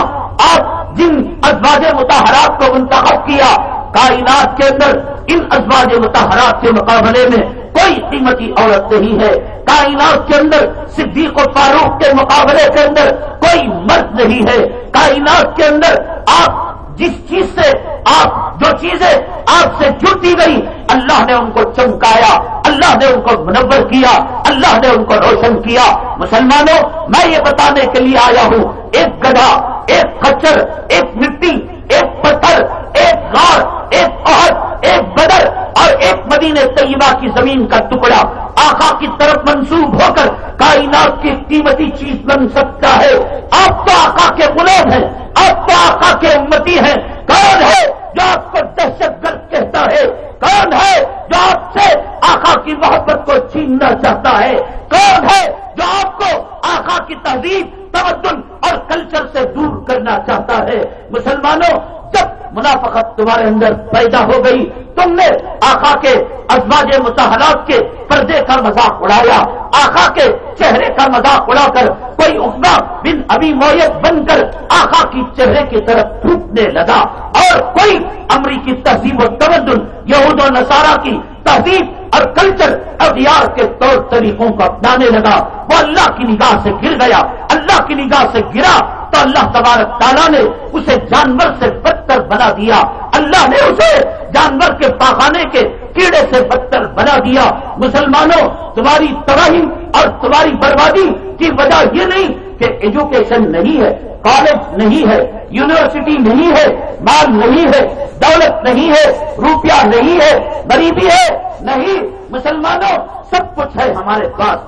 Speaker 3: آپ جن ازواج متحرات کو منتخب کیا، کائنات کے اندر ان ازواج متحرات کے مقابلے میں کوئی قیمتی عورت نہیں ہے۔ کائنات کے اندر، صدیق و فاروق کے مقابلے کے اندر کوئی مرد نہیں ہے۔ کائنات کے اندر آپ جس چیز سے آپ، جو چیزیں آپ سے جڑتی گئی اللہ نے ان کو چمکایا، اللہ نے ان کو منور کیا، اللہ نے ان کو روشن کیا۔ مسلمانوں، میں یہ بتانے کے لیے آیا ہوں، ایک گدھا، ایک کچر، ایک مٹی، ایک پتھر، ایک غار، ایک عہد ایک بدر اور ایک مدینہ طیبہ کی زمین کا ٹکڑا آقا کی طرف منسوب ہو کر کائنات کی قیمتی چیز بن سکتا ہے۔ آپ تو آقا کے غلام ہیں، آپ تو آقا کے امتی ہیں۔ کون ہے جو آپ کو دہشت گرد کہتا ہے؟ کون ہے جو آپ سے آقا کی محبت کو چھیننا چاہتا ہے؟ کون ہے جو آپ کو آقا کی تہذیب، تمدن اور کلچر سے دور کرنا چاہتا ہے؟ مسلمانوں جب منافقت تمہارے اندر پیدا ہو گئی، تم نے آقا کے ازواج متحرات کے پردے کا مذاق اڑایا، آقا کے چہرے کا مذاق اڑا کر کوئی اقبا بن ابھی مویت بن کر آقا کی چہرے کی طرف تھوکنے لگا اور کوئی امریکی تہذیب و تمدن، یہود و نصارہ کی تہذیب اور کلچر اختیار کے طور طریقوں کو اپنانے لگا۔ وہ اللہ کی نگاہ سے گر گیا، اللہ کی نگاہ سے گرا تو اللہ تبارک تعالیٰ نے اسے جانور سے بدتر بنا دیا۔ اللہ نے اسے جانور کے پاخانے کے کیڑے سے بدتر بنا دیا۔ مسلمانوں، تمہاری تباہی اور تمہاری بربادی کی وجہ یہ نہیں کہ ایجوکیشن نہیں ہے کالج نہیں ہے یونیورسٹی نہیں ہے، مال نہیں ہے، دولت نہیں ہے، روپیہ نہیں ہے، غریبی ہے، نہیں۔ مسلمانوں، سب کچھ ہے ہمارے پاس۔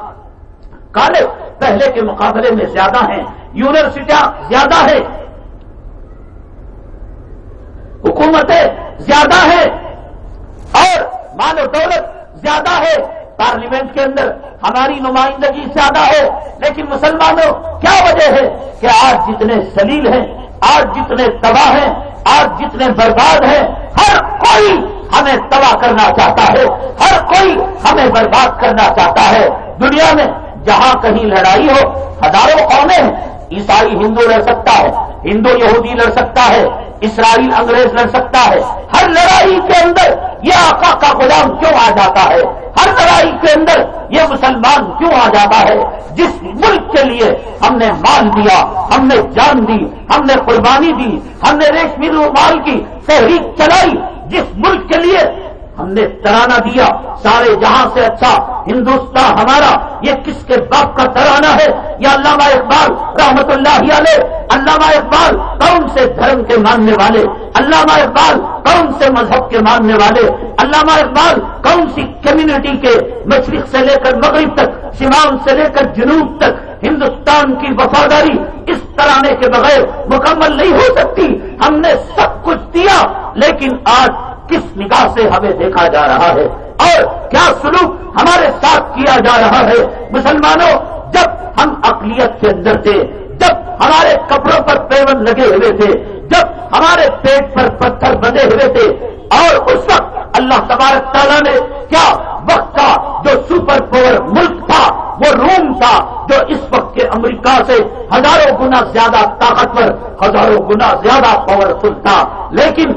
Speaker 3: کالج پہلے کے مقابلے میں زیادہ ہیں۔ یونیورسٹیاں زیادہ ہے حکومتیں زیادہ ہیں۔ اور مال و دولت زیادہ ہے۔ پارلیمنٹ کے اندر ہماری نمائندگی زیادہ ہے۔ لیکن مسلمانوں، کیا وجہ ہے کہ آج جتنے سلیل ہیں، آج جتنے تباہ ہیں، آج جتنے برباد ہیں، ہر کوئی ہمیں تباہ کرنا چاہتا ہے۔ ہر کوئی ہمیں برباد کرنا چاہتا ہے۔ دنیا میں جہاں کہیں لڑائی ہو، ہزاروں قومیں ہیں عیسائی ہندو لڑ سکتا ہے، ہندو یہودی لڑ سکتا ہے، اسرائیل انگریز لڑ سکتا ہے۔ ہر لڑائی کے اندر یہ آقا کا غلام کیوں آ جاتا ہے؟ ہر لڑائی کے اندر یہ مسلمان کیوں آ جاتا ہے؟ جس ملک کے لیے ہم نے مال دیا، ہم نے جان دی، ہم نے قربانی دی، ہم نے ریشمی رومال کی تحریک چلائی، جس ملک کے لیے ہم نے ترانہ دیا، سارے جہاں سے اچھا ہندوستان ہمارا، یہ کس کے باپ کا ترانہ ہے؟ یا علامہ اقبال رحمت اللہ علیہ، علامہ اقبال کون سے دھرم کے ماننے والے؟ علامہ اقبال کون سے مذہب کے ماننے والے؟ علامہ اقبال کون سی کمیونٹی کے مشرق سے لے کر مغرب تک سیماؤں سے لے کر جنوب تک ہندوستان کی وفاداری اس ترانے کے بغیر مکمل نہیں ہو سکتی؟ ہم نے سب کچھ دیا، لیکن آج کس نگاہ سے ہمیں دیکھا جا رہا ہے اور کیا سلوک ہمارے ساتھ کیا جا رہا ہے مسلمانوں، جب ہم اقلیت کے اندر تھے، جب ہمارے کپڑوں پر پیون لگے ہوئے تھے، جب ہمارے پیٹ پر پتھر بندے ہوئے تھے، اور اس وقت اللہ تبارک تعالیٰ نے کیا وقت کا جو سپر پاور ملک تھا، وہ روم تھا جو اس وقت کے امریکہ سے ہزاروں گنا زیادہ طاقتور، ہزاروں گنا زیادہ پاورفل تھا۔ لیکن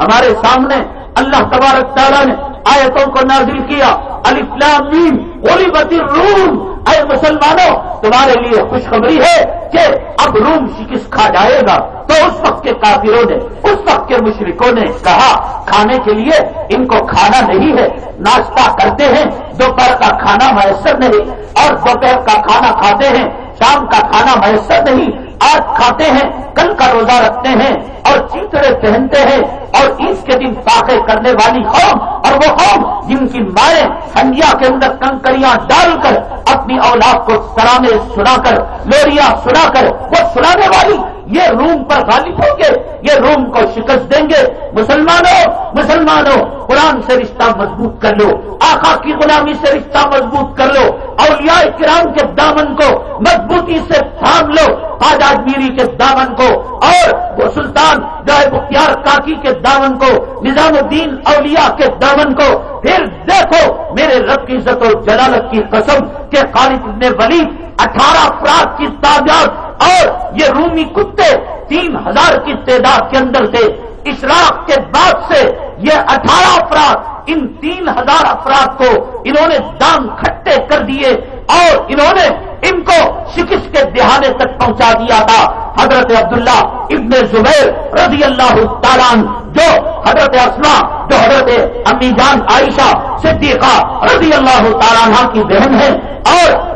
Speaker 3: ہمارے سامنے اللہ تبارک تعالیٰ نے آیتوں کو نازل کیا۔ الفلام غلبت الروم۔ اے مسلمانوں، تمہارے لیے خوشخبری ہے کہ اب روم شکست کھا جائے گا۔ تو اس وقت کے کافروں نے، اس وقت کے مشرکوں نے کہا، کھانے کے لیے ان کو کھانا نہیں ہے، ناشتہ کرتے ہیں، دوپہر کا کھانا میسر نہیں اور دوپہر کا کھانا کھاتے ہیں، شام کا کھانا میسر نہیں۔ آج کھاتے ہیں، کل کا روزہ رکھتے ہیں اور چیتڑے پہنتے ہیں اور عید کے دن فاقے کرنے والی قوم اور وہ قوم جن کی مائیں ہنڈیا کے اندر کنکریاں ڈال کر اپنی اولاد کو سرانے سنا کر، لوریاں سنا کر، وہ سنانے والی یہ روم پر غالب ہوں گے، یہ روم کو شکست دیں گے۔ مسلمانوں مسلمانوں قرآن سے رشتہ مضبوط کر لو، آقا کی غلامی سے رشتہ مضبوط کر لو، اولیاء کرام کے دامن کو مضبوطی سے تھام لو آزاد میری کے دامن کو، اور وہ سلطان جائے بختیار کاکی کے دامن کو، نظام الدین اولیاء کے دامن کو۔ پھر دیکھو، میرے رب کی عزت و جلالت کی قسم کے خالد نے ولی اٹھارہ افراد کی تعداد اور یہ رومی کتے تین ہزار کی تعداد کے اندر تھے۔ اشراق کے بعد سے یہ اٹھارہ افراد، ان تین ہزار افراد کو انہوں نے دام کھٹے کر دیے اور انہوں نے ان کو شکست کے دہانے تک پہنچا دیا تھا۔ حضرت عبداللہ ابن زبیر رضی اللہ تعالیٰ جو حضرت اسما جو حضرت امی جان عائشہ صدیقہ رضی اللہ تعالیٰ کی بہن ہے اور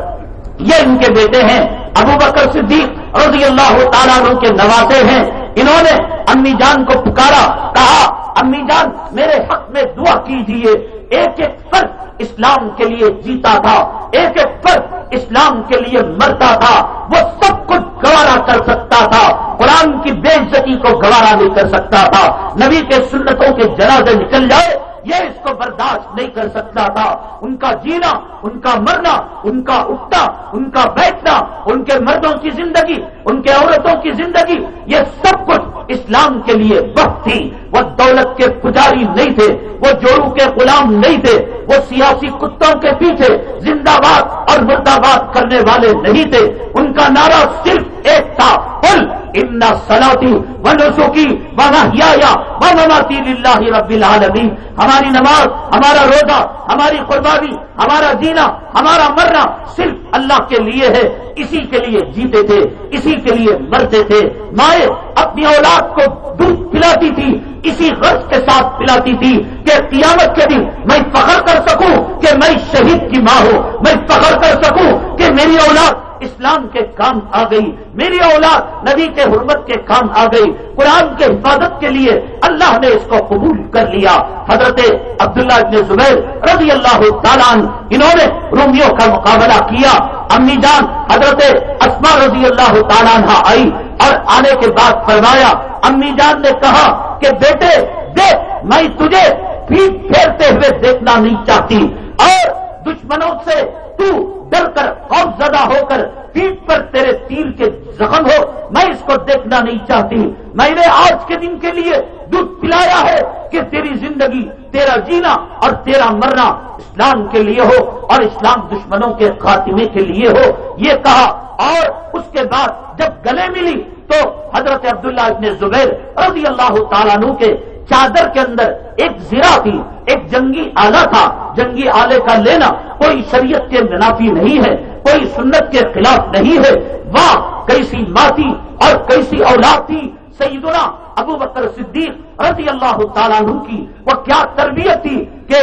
Speaker 3: یہ ان کے بیٹے ہیں، ابو بکر صدیق رضی اللہ تعالیٰ کے نوازے ہیں۔ انہوں نے امی جان کو پکارا، کہا، امی جان، میرے حق میں دعا کیجیے ایک ایک فرق اسلام کے لیے جیتا تھا، ایک ایک فرق اسلام کے لیے مرتا تھا۔ وہ سب کچھ گوارا کر سکتا تھا، قرآن کی بے عزتی کو گوارا نہیں کر سکتا تھا۔ نبی کے سنتوں کے جنازے نکل جائے یہ اس کو برداشت نہیں کر سکتا تھا۔ ان کا جینا، ان کا مرنا، ان کا اٹھنا، ان کا بیٹھنا، ان کے مردوں کی زندگی، ان کے عورتوں کی زندگی، یہ سب کچھ اسلام کے لیے وقت تھی۔ وہ دولت کے پجاری نہیں تھے، وہ جوڑوں کے غلام نہیں تھے، وہ سیاسی کتوں کے پیچھے زندہ باد اور مرد آباد کرنے والے نہیں تھے۔ ان کا نعرہ صرف ایک تھا پل ان سلاتی و نسوکی و نہیا و مماتی للہ رب العالمین ہماری نماز، ہمارا روزہ، ہماری قربانی، ہمارا جینا، ہمارا مرنا صرف اللہ کے لیے ہے، اسی کے لیے جیتے تھے، اسی کے لیے مرتے تھے۔ مائیں اپنی اولاد کو دودھ پلاتی تھی اسی غرض کے ساتھ پلاتی تھی کہ قیامت کے دن میں فخر کر سکوں کہ میں شہید کی ماں ہوں، میں فخر کر سکوں کہ میری اولاد اسلام کے کام آ گئی، میری اولاد نبی کے حرمت کے کام آ گئی، قرآن کے حفاظت کے لیے اللہ نے اس کو قبول کر لیا۔ حضرت عبداللہ ابن زبیر رضی اللہ تعالیٰ انہوں نے رومیوں کا مقابلہ کیا۔ امی جان حضرت اسما رضی اللہ تعالیٰ آئی اور آنے کے بعد فرمایا، امی جان نے کہا کہ بیٹے دیکھ، میں تجھے پیٹ پھیرتے ہوئے دیکھنا نہیں چاہتی۔ اور دشمنوں سے تو ڈر کر خوف زدہ ہو کر پیٹ پر تیرے تیر کے زخم ہو، میں اس کو دیکھنا نہیں چاہتی۔ میں نے آج کے دن کے لیے دودھ پلایا ہے کہ تیری زندگی، تیرا جینا اور تیرا مرنا اسلام کے لیے ہو اور اسلام دشمنوں کے خاتمے کے لیے ہو۔ یہ کہا اور اس کے بعد جب گلے ملی تو حضرت عبداللہ ابن زبیر رضی اللہ تعالیٰ کے چادر کے اندر ایک زیرا تھی، ایک جنگی آلہ تھا، جنگی آلے کا لینا کوئی شریعت کے منافی نہیں ہے، کوئی سنت کے خلاف نہیں ہے۔ واہ، کیسی ماتی اور کیسی اولاد تھی۔ سیدنا ابو بکر صدیق رضی اللہ تعالیٰ عنہ کی وہ کیا تربیت تھی کہ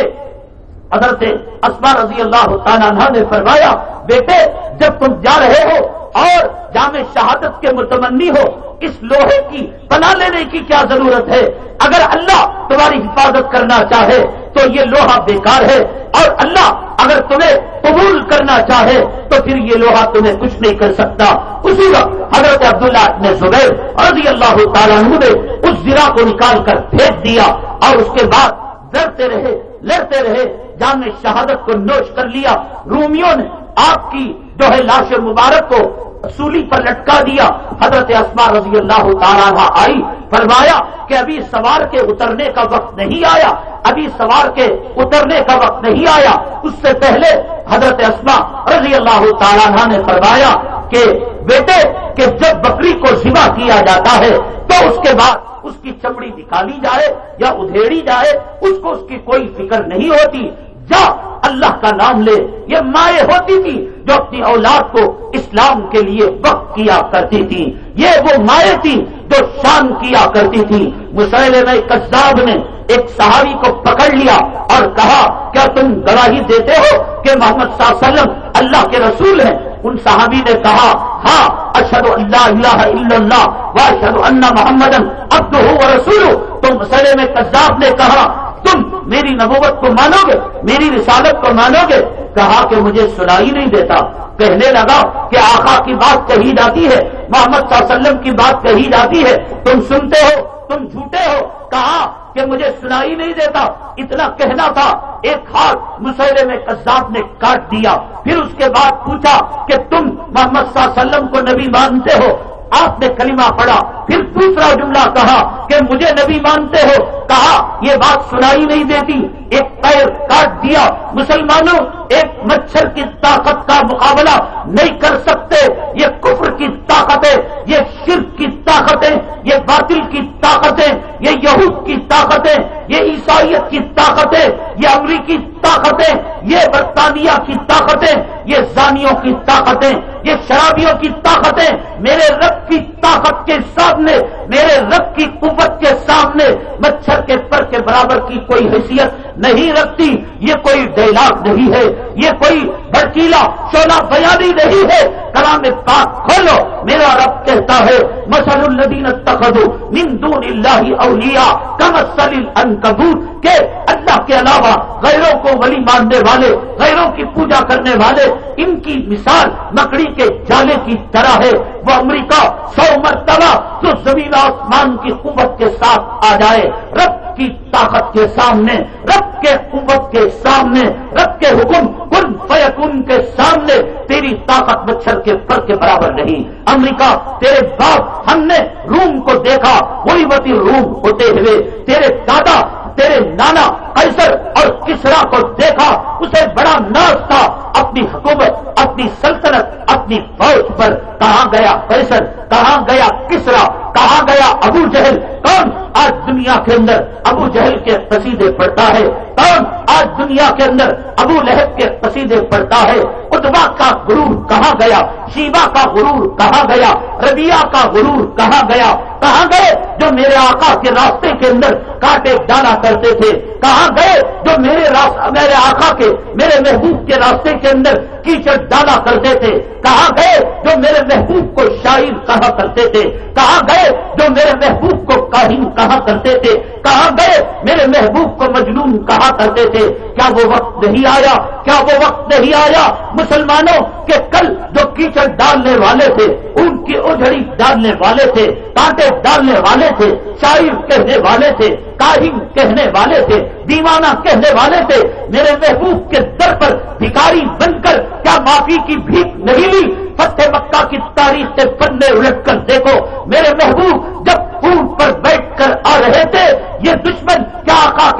Speaker 3: حضرت اسما رضی اللہ تعالیٰ عنہ نے فرمایا، بیٹے، جب تم جا رہے ہو اور جامع شہادت کے متمنی ہو، اس لوہے کی پناہ لینے کی کیا ضرورت ہے؟ اگر اللہ تمہاری حفاظت کرنا چاہے تو یہ لوہا بیکار ہے، اور اللہ اگر تمہیں قبول کرنا چاہے تو پھر یہ لوہا تمہیں کچھ نہیں کر سکتا۔ اسی وقت حضرت عبداللہ نے زبیر رضی اللہ تعالیٰ نے اس زرا کو نکال کر پھینک دیا اور اس کے بعد ڈرتے رہے، لڑتے رہے، جامع شہادت کو نوش کر لیا۔ رومیوں نے آپ کی جو ہے لاش مبارک کو سولی پر لٹکا دیا۔ حضرت اسما رضی اللہ تعالیٰ آئی، فرمایا کہ ابھی سوار کے اترنے کا وقت نہیں آیا۔ ابھی سوار کے اترنے کا وقت نہیں آیا۔ اس سے پہلے حضرت اسما رضی اللہ تعالیٰ نے فرمایا کہ بیٹے، کہ جب بکری کو سوا کیا جاتا ہے تو اس کے بعد اس کی چمڑی نکالی جائے یا ادھیڑی جائے، اس کو اس کی کوئی فکر نہیں ہوتی۔ جا، اللہ کا نام لے۔ یہ مائیں ہوتی تھی۔ جو اپنی اولاد کو اسلام کے لیے وقت کیا کرتی تھی، یہ وہ مائیں تھی جو شان کیا کرتی تھی مسئلے میں کزاب نے ایک صحابی کو پکڑ لیا اور کہا، کیا تم گواہی دیتے ہو کہ محمد صلی اللہ علیہ وسلم اللہ کے رسول ہیں؟ ان صحابی نے کہا ہاں اشد اللہ اللہ اللہ و اشد اللہ محمد اب تو ہو رسول تو مسئلے میں کزاب نے کہا تم میری نبوت کو مانو گے میری رسالت کو مانو گے کہا کہ مجھے سنائی نہیں دیتا۔ کہنے لگا کہ آقا کی بات کہی جاتی ہے، محمد صلی اللہ علیہ وسلم کی بات کہی جاتی ہے۔ تم سنتے ہو، تم جھوٹے ہو۔ کہا کہ مجھے سنائی نہیں دیتا۔ اتنا کہنا تھا۔ ایک ہاتھ مسئلے میں کذاب نے کاٹ دیا۔ پھر اس کے بعد پوچھا کہ تم محمد صلی اللہ علیہ وسلم کو نبی مانتے ہو؟ آپ نے کلمہ پڑا پھر دوسرا جملہ کہا کہ مجھے نبی مانتے ہو، کہا، یہ بات سنائی نہیں دیتی، ایک پیر کاٹ دیا۔ مسلمانوں، ایک مچھر کی طاقت کا مقابلہ نہیں کر سکتے۔ یہ کفر کی طاقتیں، یہ شرک کی طاقتیں، یہ باطل کی طاقتیں، یہ یہود کی طاقتیں، یہ عیسائیت کی طاقتیں، یہ امریکی طاقتیں، یہ برطانیہ کی طاقتیں، یہ زانیوں کی طاقتیں، یہ شرابیوں کی طاقتیں، میرے رب کی طاقت کے ساتھ نے میرے رب کی قوت کے سامنے مچھر کے پر کے برابر کی کوئی حیثیت نہیں رکھتی۔ یہ کوئی ڈائلاگ نہیں ہے۔ یہ کوئی بڑکیلا شولا بیانی نہیں ہے۔ کلام پاک کھولو۔ میرا رب کہتا ہے مسل الدین تخدو دون اللہ اولیا کمسل انکبوت کہ اللہ کے علاوہ غیروں کو ولی ماننے والے، غیروں کی پوجا کرنے والے، ان کی مثال مکڑی کے جالے کی طرح ہے۔ وہ امریکہ سو مرتبہ جو زمین آسمان کی قوت کے ساتھ آ جائے۔ رب کی طاقت کے سامنے، رب کے قوت کے سامنے، رب کے حکم، کن فیکن کے سامنے، تیری طاقت مچھر کے پر کے برابر نہیں۔ امریکہ، تیرے باپ، ہم نے روم کو دیکھا، وہی وتی روم ہوتے ہوئے، تیرے دادا، تیرے نانا، قیصر اور کسرا کو دیکھا، اسے بڑا ناز تھا۔ اپنی حکومت، اپنی سلطنت، اپنی فوج پر کہاں گیا قیصر؟ کہاں گیا کسرا؟ کہاں گیا ابو جہل؟ کون آج دنیا کے اندر ابو جہل کے قصیدے پڑتا ہے، کون آج دنیا کے اندر ابو لہب کے قصیدے پڑتا ہے؟ اتبا کا غرور کہاں گیا؟ شیبا کا غرور کہاں گیا؟ ربیہ کا غرور کہاں گیا؟ کہاں گئے جو میرے آقا کے راستے کے اندر کاٹے ڈالا کرتے تھے؟ کہاں گئے جو میرے میرے آقا کے میرے محبوب کے راستے کے اندر کیچڑ ڈالا کرتے تھے؟ کہاں گئے جو میرے محبوب کو شاعر کہا کرتے تھے؟ کہاں گئے جو میرے محبوب کو کاہن کہا کرتے تھے؟ کہاں گئے، میرے محبوب کو مجنون کہا کرتے تھے۔ کیا وہ وقت نہیں آیا؟ کیا وہ وقت نہیں آیا؟ مسلمانوں کے کل جو کیچڑ ڈالنے والے تھے، ان کی اجڑی ڈالنے والے تھے کانٹے ڈالنے والے تھے، شاعر کہنے والے تھے، کاہن کہنے والے تھے، دیوانہ کہنے والے تھے۔ میرے محبوب کے در پر بھکاری بن کر کیا معافی کی بھیک نہیں لی؟ فتح مکہ کی تاریخ سے پنے الٹ کر دیکھو، میرے محبوب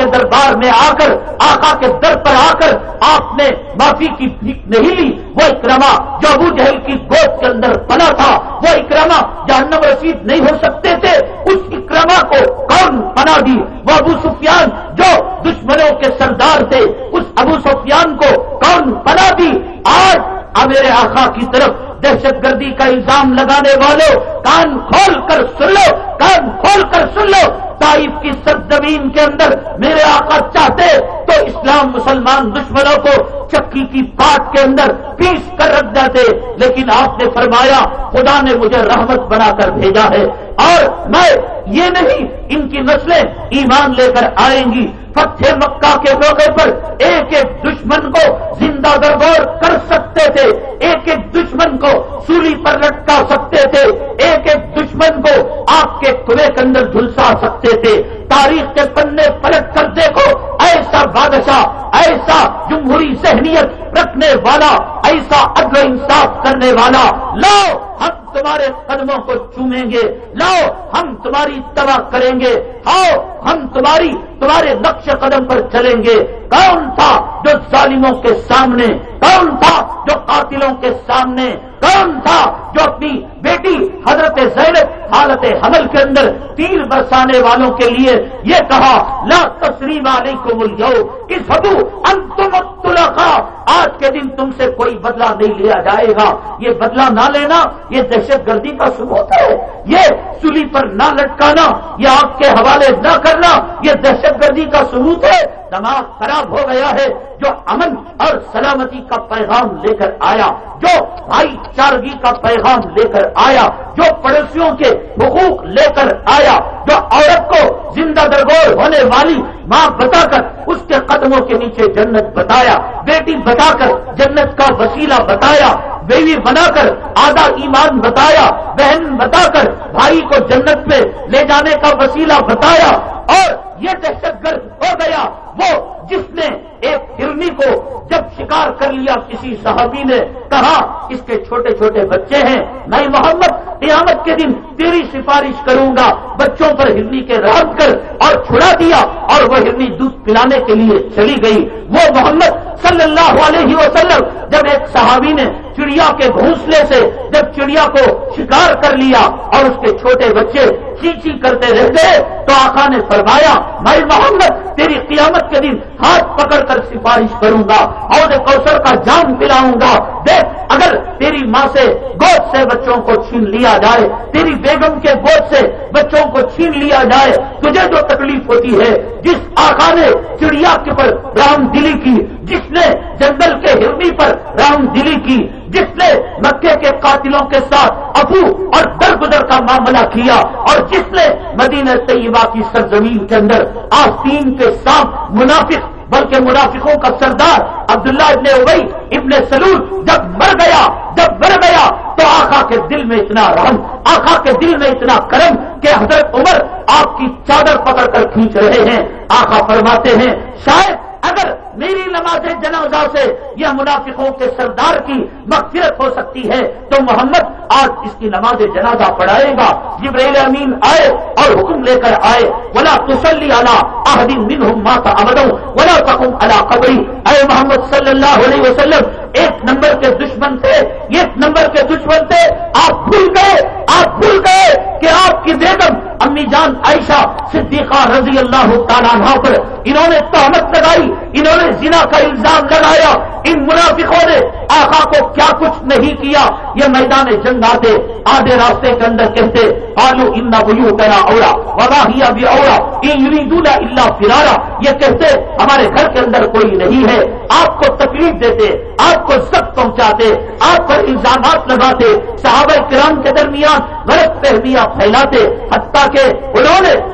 Speaker 3: کے دربار میں آ کر، آقا کے در پر آ کر آپ نے معافی کی بھیک نہیں لی۔ وہ اکرما جو ابو جہل کی گود کے اندر بنا تھا، وہ اکرما جہنم رسید نہیں ہو سکتے تھے۔ اس اکرما کو کون بنا دی؟ وہ ابو سفیان جو دشمنوں کے سردار تھے، اس ابو سفیان کو کون بنا دی؟ آج میرے آخا کی طرف دہشت گردی کا الزام لگانے والوں، کان کھول کر سن لو، کان کھول کر سن لو۔ طائف کی سرزمین کے اندر میرے آقا چاہتے تو اسلام مسلمان دشمنوں کو چکی کی پاٹ کے اندر پیس کر رکھ دیتے لیکن آپ نے فرمایا، خدا نے مجھے رحمت بنا کر بھیجا ہے۔ اور میں یہ نہیں، ان کی نسلیں ایمان لے کر آئیں گی۔ فتح مکہ کے موقع پر ایک ایک دشمن کو زندہ دربار کر سکتے تھے۔ ایک ایک دشمن کو سولی پر لٹکا سکتے تھے۔ ایک ایک دشمن کو آپ کے کنویں کے اندر جھلسا سکتے تھے۔ تاریخ کے پنے پلٹ کر دیکھو، ایسا بادشاہ، ایسا جمہوری ذہنیت رکھنے والا، ایسا عدل انصاف کرنے والا۔ لو ہم تمہارے قدموں کو چومیں گے۔ لاؤ، ہم تمہاری تباہ کریں گے۔ آؤ، ہم تمہاری، تمہارے نقش قدم پر چلیں گے۔ کون تھا جو ظالموں کے سامنے؟ کون تھا جو قاتلوں کے سامنے؟ کون تھا جو اپنی بیٹی حضرت زینب حالت حمل کے اندر تیر برسانے والوں کے لیے یہ کہا، لا تسلیم علیکم الجو اس حدو انتم آج کے دن تم سے کوئی بدلہ نہیں لیا جائے گا۔ یہ بدلہ نہ لینا، یہ دہشت گردی کا ثبوت ہے۔ یہ سلی پر نہ لٹکانا، یہ آپ کے حوالے نہ کرنا، یہ دہشت گردی کا ثبوت ہے۔ دماغ خراب ہو گیا ہے۔ جو امن اور سلامتی کا پیغام لے کر آیا، جو بھائی چارگی کا پیغام لے کر آیا جو پڑوسیوں کے حقوق لے کر آیا جو عورت کو زندہ درگور ہونے والی ماں بتا کر اس کے قدموں کے نیچے جنت بتایا، بیٹی بتا کر جنت کا وسیلہ بتایا، بیوی بنا کر آدھا ایمان بتایا، بہن بتا کر بھائی کو جنت میں لے جانے کا وسیلہ بتایا اور یہ دہشت گرد ہو گیا وہ جس نے ایک ہرنی کو جب شکار کر لیا کسی صحابی نے کہا، اس کے چھوٹے چھوٹے بچے ہیں، میں محمد قیامت کے دن تیری سفارش کروں گا، بچوں پر ہرنی کے راز کر اور چھڑا دیا اور وہ ہرنی دودھ پلانے کے لیے چلی گئی۔ وہ محمد صلی اللہ علیہ وسلم جب ایک صحابی نے چڑیا کے گھونسلے سے جب چڑیا کو شکار کر لیا اور اس کے چھوٹے بچے چیچی کرتے رہتے تو آقا نے فرمایا میں محمد، تیری قیامت کے دن ہاتھ پکڑ کر سفارش کروں گا اور کوثر کا جام پلاؤں گا۔ دیکھ، اگر تیری ماں سے گود سے بچوں کو چھین لیا جائے، تیری بیگم کے گود سے بچوں کو چھین لیا جائے، تجھے جو تکلیف ہوتی ہے، جس آقا نے چڑیا کے پر رام دلی کی، جس نے جنگل کے ہرنی پر رام دلی کی جس نے مکے کے قاتلوں کے ساتھ ابو اور درگزر کا معاملہ کیا اور جس نے مدینہ طیبہ کی سرزمین کے اندر آستین کے ساتھ منافق، بلکہ منافقوں کا سردار عبداللہ ابن ابئی ابن سلول جب مر گیا، جب مر گیا تو آقا کے دل میں اتنا رحم، آقا کے دل میں اتنا کرم کہ حضرت عمر آپ کی چادر پکڑ کر کھینچ رہے ہیں۔ آقا فرماتے ہیں، شاید اگر میری نماز جنازہ سے یہ منافقوں کے سردار کی مغفرت ہو سکتی ہے تو محمد آج اس کی نماز جنازہ پڑھائے گا جبریل امین آئے اور حکم لے کر آئے۔ ولا تسلی اعلیٰ ماتا امدوں ولا تقم اللہ قبری اے محمد صلی اللہ علیہ وسلم ایک نمبر کے دشمن تھے، ایک نمبر کے دشمن تھے۔ آپ بھول گئے، آپ بھول گئے کہ آپ کی بیگم امی جان عائشہ صدیقہ رضی اللہ تعالیٰ پر انہوں نے تہمت لگائی، انہوں نے زنا کا الزام لگایا۔ ان منافقوں نے آقا کو کیا کچھ نہیں کیا؟ یہ میدان جنگ آتے آدھے راستے کے اندر کہتے آلو ان بلو کرا اوڑا وباہیا بھی اوڑا اللہ فرارا۔ یہ کہتے، ہمارے گھر کے اندر کوئی نہیں ہے۔ آپ کو تکلیف دیتے، آپ کو سخت پہنچاتے، آپ پر الزامات لگاتے، صحابہ کرام کے درمیان غلط پہمیاں پھیلاتے، حتیٰ کہ انہوں نے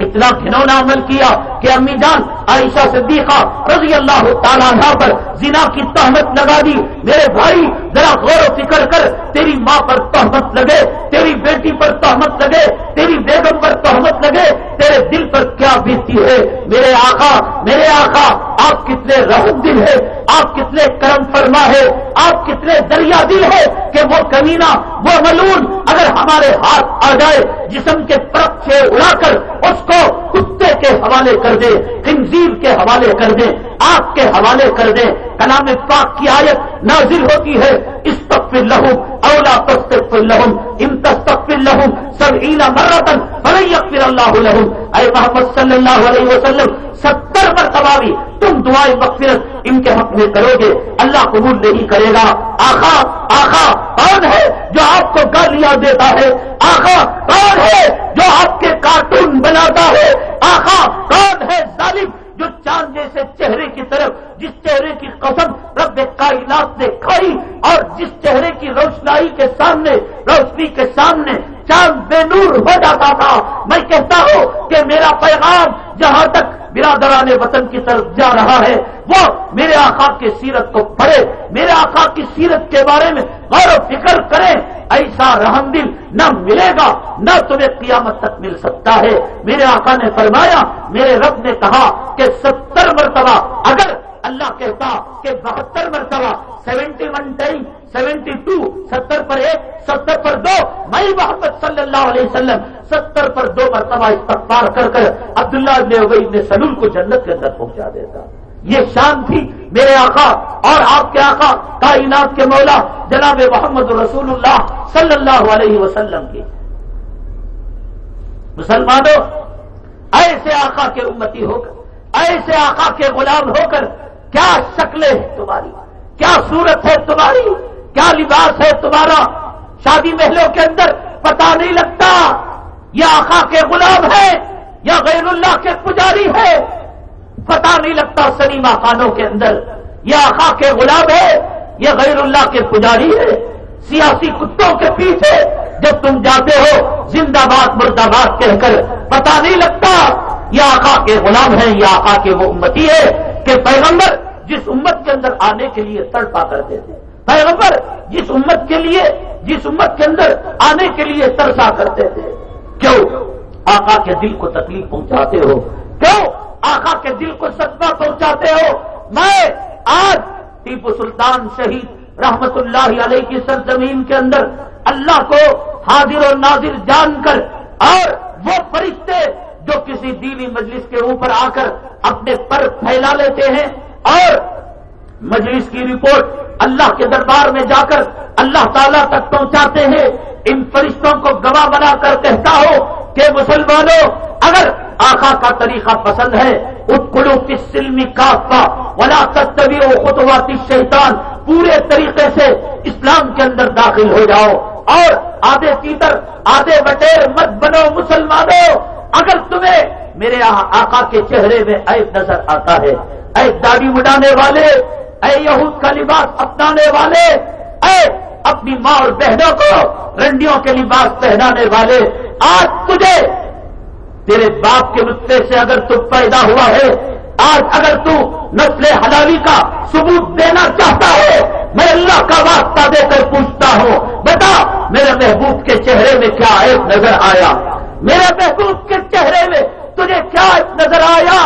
Speaker 3: اتنا گھنونا عمل کیا کہ امی جان عائشہ صدیقہ رضی اللہ تعالیٰ پر زنا کی تہمت لگا دی۔ میرے بھائی ذرا غور و فکر کر، تیری ماں پر تہمت لگے، تیری بیٹی پر تہمت لگے، تیری بیگم پر تہمت لگے، تیرے دل پر کیا بیتی ہے؟ میرے آقا میرے آقا، آپ کتنے رحم دل ہے، آپ کتنے کرم فرما ہے، آپ کتنے دریا دل ہے کہ وہ کمینہ، وہ ملون اگر ہمارے ہاتھ آ جائے، جسم کے پرت سے اڑا کر، اس کو کتے کے حوالے کر دے خنزیر کے حوالے کر دے آپ کے حوالے کر دے کلام پاک کی آیت نازل ہوتی ہے اس تک لہم اولا تستف لہم ان تستف لہم سب اینا مرتن فر اللہ لہم اے محمد صلی اللہ علیہ وسلم، ستر مرتبہ بھی تم دعائیں مغفرت ان کے حق میں کرو گے۔ اللہ قبول نہیں کرے گا۔ آخا آخا کون ہے جو آپ کو گالیاں دیتا ہے؟ آخا کون ہے جو آپ کے کارٹون بناتا ہے آخا کون ہے ظالم جو چاند جیسے چہرے کی طرف، جس چہرے کی قسم رب کائنات نے کھائی اور جس چہرے کی روشنائی کے سامنے، روشنی کے سامنے چاند بے نور ہو جاتا تھا۔ میں کہتا ہوں کہ میرا پیغام جہاں تک برادران وطن کی طرف جا رہا ہے، وہ میرے آقا کی سیرت کو پڑھے، میرے آقا کی سیرت کے بارے میں غور و فکر کریں ایسا رحم دل نہ ملے گا، نہ تمہیں قیامت تک مل سکتا ہے۔ میرے آقا نے فرمایا، میرے رب نے کہا کہ ستر مرتبہ اگر اللہ کہتا کہ بہتر مرتبہ seventy one time seventy two, ستر پر ایک، ستر پر دو، میں محمد صلی اللہ علیہ وسلم ستر پر دو مرتبہ استغفار کر کر عبداللہ ابن ابئی نے سلول کو جنت کے اندر پہنچا دیتا۔ یہ شان تھی میرے آقا اور آپ کے آقا کائنات کے مولا جناب محمد رسول اللہ صلی اللہ علیہ وسلم کی۔ مسلمانوں، ایسے آقا کے امتی ہو کر، ایسے آقا کے غلام ہو کر کیا شکلیں ہیں تمہاری؟ کیا صورت ہے تمہاری؟ کیا لباس ہے تمہارا؟ شادی محلوں کے اندر پتا نہیں لگتا یہ آقا کے غلام ہے یا غیر اللہ کے پجاری ہے پتا نہیں لگتا سنیما خانوں کے اندر یہ آقا کے غلام ہے یہ غیر اللہ کے پجاری ہے سیاسی کتوں کے پیچھے جب تم جاتے ہو، زندہ باد مرد آباد کہہ کر پتا نہیں لگتا یہ آقا کے غلام ہے یہ آقا کے وہ امتی ہے کہ پیغمبر جس امت کے اندر آنے کے لیے تڑپا کرتے تھے۔ پیغمبر جس امت کے لیے، جس امت کے اندر آنے کے لیے ترسا کرتے تھے۔ کیوں؟ آقا کے دل کو تکلیف پہنچاتے ہو۔ کیوں؟ آقا کے دل کو صدمہ پہنچاتے ہو۔ میں آج ٹیپو سلطان شہید رحمت اللہ علیہ کی سرزمین کے اندر اللہ کو حاضر و ناظر جان کر اور وہ فرشتے جو کسی دینی مجلس کے اوپر آ کر اپنے پر پھیلا لیتے ہیں اور مجلس کی رپورٹ اللہ کے دربار میں جا کر اللہ تعالیٰ تک پہنچاتے ہیں، ان فرشتوں کو گواہ بنا کر کہتا ہو کہ مسلمانوں، اگر آقا کا طریقہ پسند ہے اتکڑوں کی سلمی کافا ولا تصوی خطوات شیطان پورے طریقے سے اسلام کے اندر داخل ہو جاؤ اور آدھے تیتر آدھے بٹیر مت بنو مسلمانوں۔ اگر تمہیں میرے آقا کے چہرے میں ایک نظر آتا ہے ایک داڑھی اڑانے والے، اے یہود کا لباس اپنانے والے، اے اپنی ماں اور بہنوں کو رنڈیوں کے لباس پہنانے والے، آج تجھے تیرے باپ کے نسخے سے اگر تو پیدا ہوا ہے، آج اگر تو نسل حلالی کا ثبوت دینا چاہتا ہے، میں اللہ کا واسطہ دے کر پوچھتا ہوں، بتا میرے محبوب کے چہرے میں کیا ایک نظر آیا؟ میرے محبوب کے چہرے میں تجھے کیا نظر آیا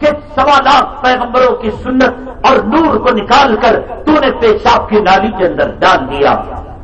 Speaker 3: کہ سوا لاکھ پیغمبروں کی سنت اور نور کو نکال کر تو نے پیشاب کی نالی کے اندر ڈال دیا؟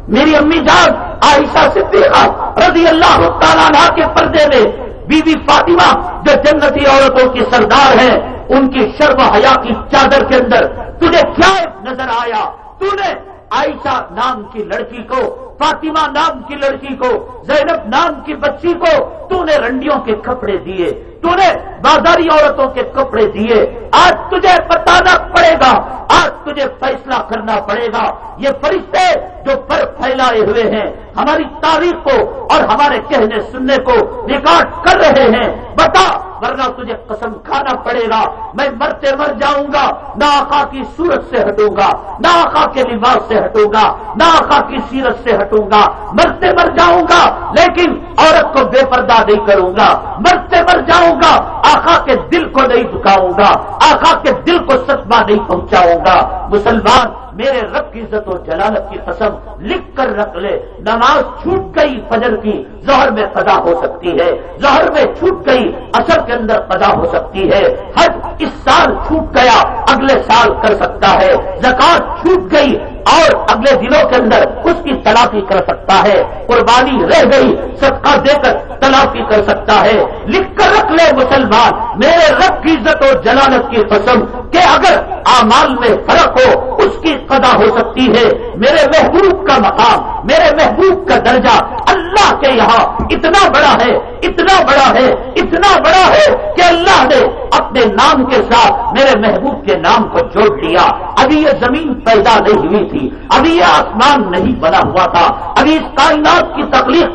Speaker 3: میری امی جان عائشہ صدیقہ رضی اللہ تعالیٰ کے پردے میں بی بی فاطمہ جو جنتی عورتوں کی سردار ہیں ان کی شرم حیا کی چادر کے اندر تجھے کیا نظر آیا؟ تو نے عائشہ نام کی لڑکی کو، فاطمہ نام کی لڑکی کو، زینب نام کی بچی کو تو نے رنڈیوں کے کپڑے دیے تو نے بازاری عورتوں کے کپڑے دیے۔ آج تجھے بتانا پڑے گا، آج تجھے فیصلہ کرنا پڑے گا۔ یہ فرشتے جو پر پھیلائے ہوئے ہیں، ہماری تاریخ کو اور ہمارے کہنے سننے کو ریکارڈ کر رہے ہیں۔ بتا ورنہ تجھے قسم کھانا پڑے گا۔ میں مرتے مر جاؤں گا، نہ آقا کی صورت سے ہٹوں گا، نہ آقا کے لباس سے ہٹوں گا، نہ آقا کی سیرت سے ہٹوں گا۔ مرتے مر جاؤں گا، لیکن عورت کو بے پردہ نہیں کروں گا۔ مرتے مر جاؤں گا، آقا کے دل کو نہیں دکھاؤں گا۔ آقا کے دل کو سچما نہیں پہنچاؤں گا۔ مسلمان میرے رب کی عزت و جلالت کی قسم لکھ کر رکھ لے۔ نماز چھوٹ گئی، فجر کی زہر میں قدا ہو سکتی ہے۔ زہر میں چھوٹ گئی اثر کے اندر قدا ہو سکتی ہے۔ حج اس سال چھوٹ گیا، اگلے سال کر سکتا ہے۔ زکات چھوٹ گئی اور اگلے دنوں کے اندر اس کی تلافی کر سکتا ہے۔ قربانی رہ گئی، صدقہ دے کر تلافی کر سکتا ہے۔ لکھ کر رکھ لے مسلمان، میرے رب کی عزت و جلالت کی قسم کہ اگر اعمال میں فرق ہو، اس کی قدا ہو سکتی ہے۔ میرے محبوب کا مقام، میرے محبوب کا درجہ اللہ کے یہاں اتنا بڑا ہے، اتنا بڑا ہے، اتنا بڑا ہے کہ اللہ نے اپنے نام کے ساتھ میرے محبوب کے نام کو جوڑ لیا۔ ابھی یہ زمین پیدا نہیں ہوئی تھی، ابھی یہ آسمان نہیں بنا ہوا تھا، ابھی اس کائنات کی تکلیف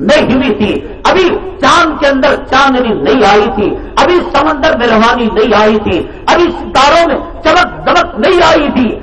Speaker 3: نہیں ہوئی تھی۔ ابھی چاند کے اندر چاندنی نہیں آئی تھی، ابھی سمندر میں روانی نہیں آئی تھی، ابھی ستاروں میں چمک دمک نہیں آئی تھی۔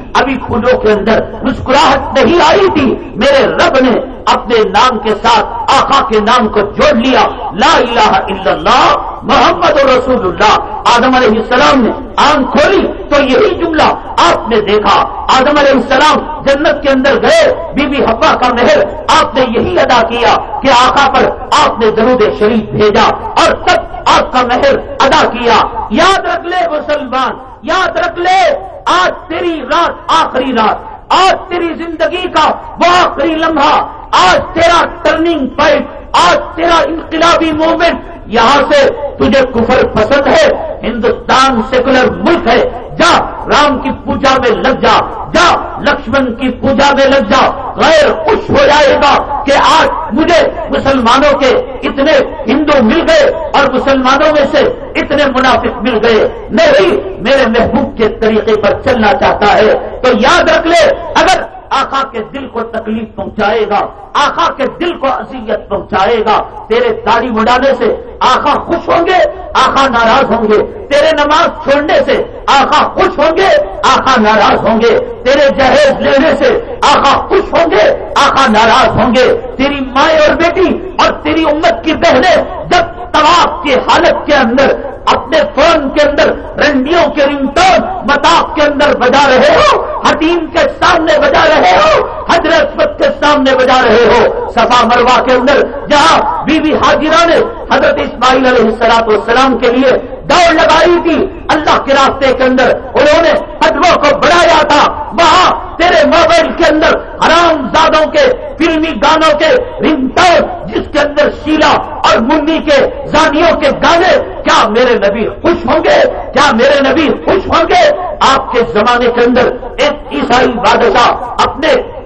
Speaker 3: پھولوں کے اندر مسکراہٹ نہیں آئی تھی۔ میرے رب نے اپنے نام کے ساتھ آقا کے نام کو جوڑ لیا۔ لا الہ الا اللہ، محمد رسول اللہ آدم علیہ السلام نے آنکھ کھولی تو یہی جملہ آپ نے دیکھا۔ آدم علیہ السلام جنت کے اندر گئے، بی بی حبا کا مہر آپ نے یہی ادا کیا کہ آقا پر آپ نے درود شریف بھیجا اور تب آپ کا مہر ادا کیا۔ یاد رکھ لے مسلمان، یاد رکھ لے۔ آج تیری رات آخری رات، آج تیری زندگی کا وہ آخری لمحہ، آج تیرا ٹرننگ پوائنٹ آج تیرا انقلابی موومنٹ یہاں سے تجھے کفر پسند ہے، ہندوستان سیکولر ملک ہے۔ جا، رام کی پوجا میں لگ جا۔ جا، لکشمن کی پوجا میں لگ جا۔ غیر خوش ہو جائے گا کہ آج مجھے مسلمانوں کے اتنے ہندو مل گئے اور مسلمانوں میں سے اتنے منافق مل گئے۔ نہیں، میرے محبوب کے طریقے پر چلنا چاہتا ہے۔ تو یاد رکھ لے، اگر آقا کے دل کو تکلیف پہنچائے گا، آقا کے دل کو اذیت پہنچائے گا۔ تیرے داڑھی مڈانے سے آقا خوش ہوں گے، آقا ناراض ہوں گے۔ تیرے نماز چھوڑنے سے آقا خوش ہوں گے، آقا ناراض ہوں گے۔ تیرے جہیز لینے سے آقا خوش ہوں گے، آقا ناراض ہوں گے۔ تیری مائیں اور بیٹی اور تیری امت کی بہنیں جب طواف کی حالت کے اندر اپنے فون کے اندر رنڈیوں کے رنگٹون متاف کے اندر بجا رہے ہو حتیم کے سامنے بجا رہے ہو، حضرت کے سامنے بجا رہے ہو، صفا مروا کے اندر، جہاں بی بی حاجرہ نے حضرت اسماعیل علیہ السلاط والسلام کے لیے دوڑ لگائی تھی۔ اللہ کے راستے کے اندر انہوں نے قدموں کو بڑھایا تھا۔ وہاں تیرے موبائل کے اندر حرام زادوں کے، فلمی گانوں کے رنگ جس کے اندر شیلا اور منی کے زانیوں کے گانے۔ کیا میرے نبی خوش ہوں گے؟ کیا میرے نبی خوش ہوں گے؟ آپ کے زمانے کے اندر ایک عیسائی بادشاہ اپنے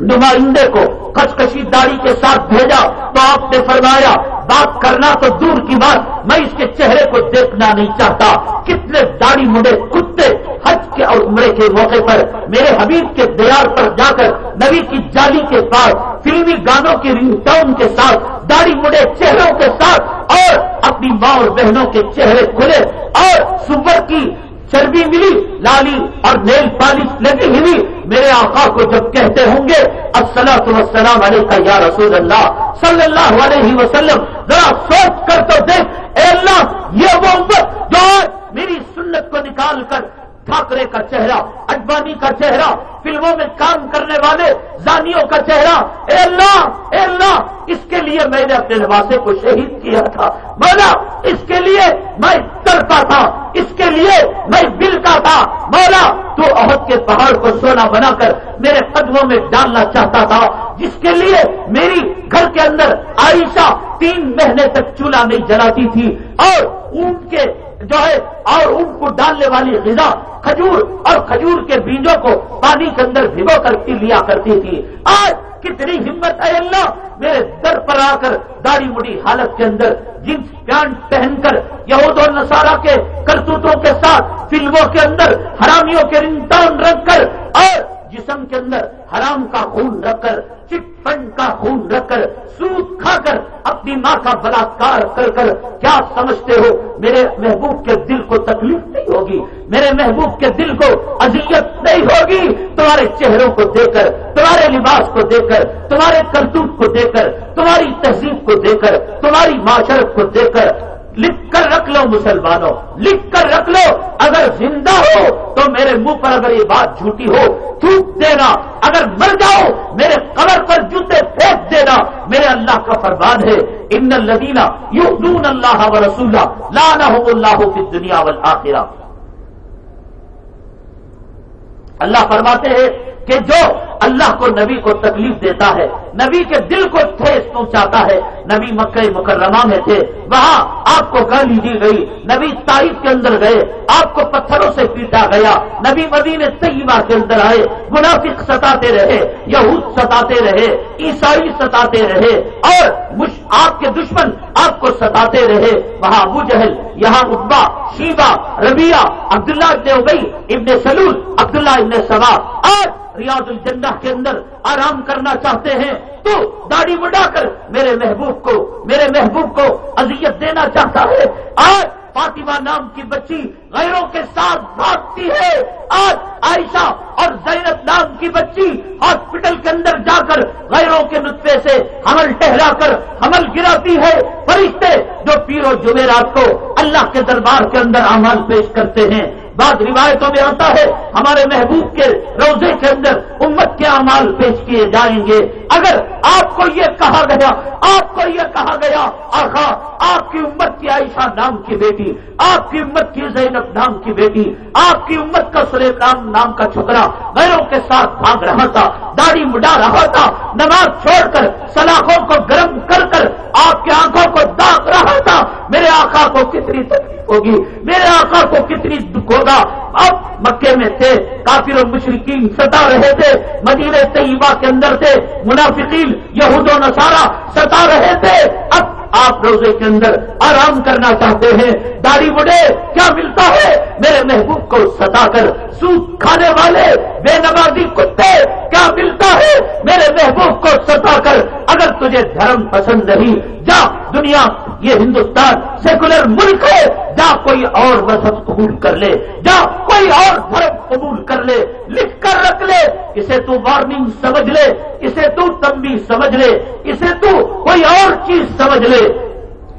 Speaker 3: نمائندے کو کچکشی داڑھی کے ساتھ بھیجا تو آپ نے فرمایا، بات کرنا تو دور کی بات، میں اس کے چہرے کو دیکھنا نہیں چاہتا۔ کتنے داڑھی مڈے کتے حج کے اور عمرے کے موقع پر میرے حبیب کے دیار پر جا کر نبی کی جالی کے پاس، فلمی گانوں کی رنگ ٹاؤن کے ساتھ، داڑھی مڈے چہروں کے ساتھ اور اپنی ماں اور بہنوں کے چہرے کھلے اور سور کی چربی ملی، لالی اور نیل پالش لگی ہوئی۔ میرے آقا کو جب کہتے ہوں گے السلام وسلام علیہ یا رسول اللہ صلی اللہ علیہ وسلم، ذرا سوچ کر تو دیکھ، اے اللہ، یہ وہ امت جو میری سنت کو نکال کر ٹھاکرے کا چہرہ اڈوانی کا چہرہ، فلموں میں کام کرنے والے، زانیوں کا چہرہ۔ اے اللہ اے اللہ اس کے لیے میں نے اپنے نواسے کو شہید کیا تھا۔ مولا، اس کے لیے میں ترتا تھا۔ اس کے لیے میں دل کا تھا۔ مولا، تو عہد کے پہاڑ کو سونا بنا کر میرے قدموں میں ڈالنا چاہتا تھا، جس کے لیے میری گھر کے اندر عائشہ تین مہینے تک چولہا نہیں جلاتی تھی۔ اور اونٹ کے جو ہے، اور ان کو ڈالنے والی غذا کھجور اور کھجور کے بیجوں کو پانی کے اندر بھگو کر پی لیا کرتی تھی۔ آج کتنی ہمت ہے اللہ میرے در پر آ کر داڑھی مڑی حالت کے اندر جنس پینٹ پہن کر یہود اور نصارہ کے کرتوتوں کے ساتھ فلموں کے اندر حرامیوں کے رنگٹون رکھ کر اور جسم کے اندر حرام کا خون رکھ کر، چٹ فنڈ کا خون رکھ کر سود کھا کر اپنی ماں کا بلاکار کر کر، کیا سمجھتے ہو؟ میرے محبوب کے دل کو تکلیف نہیں ہوگی، میرے محبوب کے دل کو اذیت نہیں ہوگی۔ تمہارے چہروں کو دے کر، تمہارے لباس کو دے کر، تمہارے کرتوت کو دے کر، تمہاری تہذیب کو دے کر، تمہاری معاشرت کو دے کر لکھ کر رکھ لو مسلمانوں، لکھ کر رکھ لو۔ اگر زندہ ہو تو میرے منہ پر اگر یہ بات جھوٹی ہو، تھوک دینا۔ اگر مر جاؤ، میرے قبر پر جوتے پھینک دینا۔ میرے اللہ کا فرمان ہے، ان الدینہ یو دون اللہ و رسول لانا ہو اللہ کی دنیا والآخرہ۔ اللہ فرماتے ہیں کہ جو اللہ کو نبی کو تکلیف دیتا ہے، نبی کے دل کو ٹھیس پہنچاتا ہے۔ نبی مکہ مکرمہ میں تھے۔ وہاں آپ کو گالی دی گئی۔ نبی تاریخ کے اندر گئے۔ آپ کو پتھروں سے پیٹا گیا۔ نبی مدین طیبہ کے اندر آئے۔ منافق ستاتے رہے۔ یہود ستاتے رہے۔ عیسائی ستاتے رہے۔ اور آپ کے دشمن آپ کو ستاتے رہے۔ وہاں ابو جہل یہاں ابا شیبہ ربیہ عبداللہ ابن ابئی ابن سلول، عبداللہ ابن سوا اور ریاض الجنہ کے اندر آرام کرنا چاہتے ہیں، تو داڑھی بڑھا کر میرے محبوب کو، میرے محبوب کو اذیت دینا چاہتا ہے۔ آج فاطمہ نام کی بچی غیروں کے ساتھ بھاگتی ہے۔ آج عائشہ اور زینب نام کی بچی ہاسپٹل کے اندر جا کر غیروں کے نطفے سے حمل ٹہرا کر حمل گراتی ہے۔ فرشتے جو پیرو جمعرات کو اللہ کے دربار کے اندر عمل پیش کرتے ہیں۔ بعض روایتوں میں آتا ہے، ہمارے محبوب کے روزے کے اندر امت کے اعمال پیش کیے جائیں گے۔ اگر آپ کو یہ کہا گیا، آپ کو یہ کہا گیا، آخا آپ کی امت کی عائشہ نام کی بیٹی، آپ کی امت کی زینب نام کی بیٹی، آپ کی امت کا سلیمان نام کا چھکرا غیروں کے ساتھ بھاگ رہا تھا، داڑھی مڈا رہا تھا، نماز چھوڑ کر سلاخوں کو گرم کر کر آپ کی آنکھوں کو داغ رہا تھا۔ میرے آخا کو کتنی ہوگی، میرے آقا کو کتنی دکھ ہوگا۔ اب مکے میں تھے، کافر و مشرقین ستا رہے تھے، مدینہ طیبہ کے اندر تھے، منافقین یہود و نصارہ ستا رہے تھے۔ اب آپ روزے کے اندر آرام کرنا چاہتے ہیں، داڑھی بڑے کیا ملتا ہے؟ میرے محبوب کو ستا کر سوکھ کھانے والے، بے نمازی کتے، کیا ملتا ہے؟ میرے محبوب کو ستا کر، اگر تجھے دھرم پسند نہیں، جا دنیا یہ ہندوستان سیکولر ملک ہے، جا کوئی اور مذہب قبول کر لے، جا کوئی اور دھرم قبول کر لے، لکھ کر رکھ لے، اسے تو وارننگ سمجھ لے، اسے تو تمبی سمجھ لے، اسے تو کوئی اور چیز سمجھ لے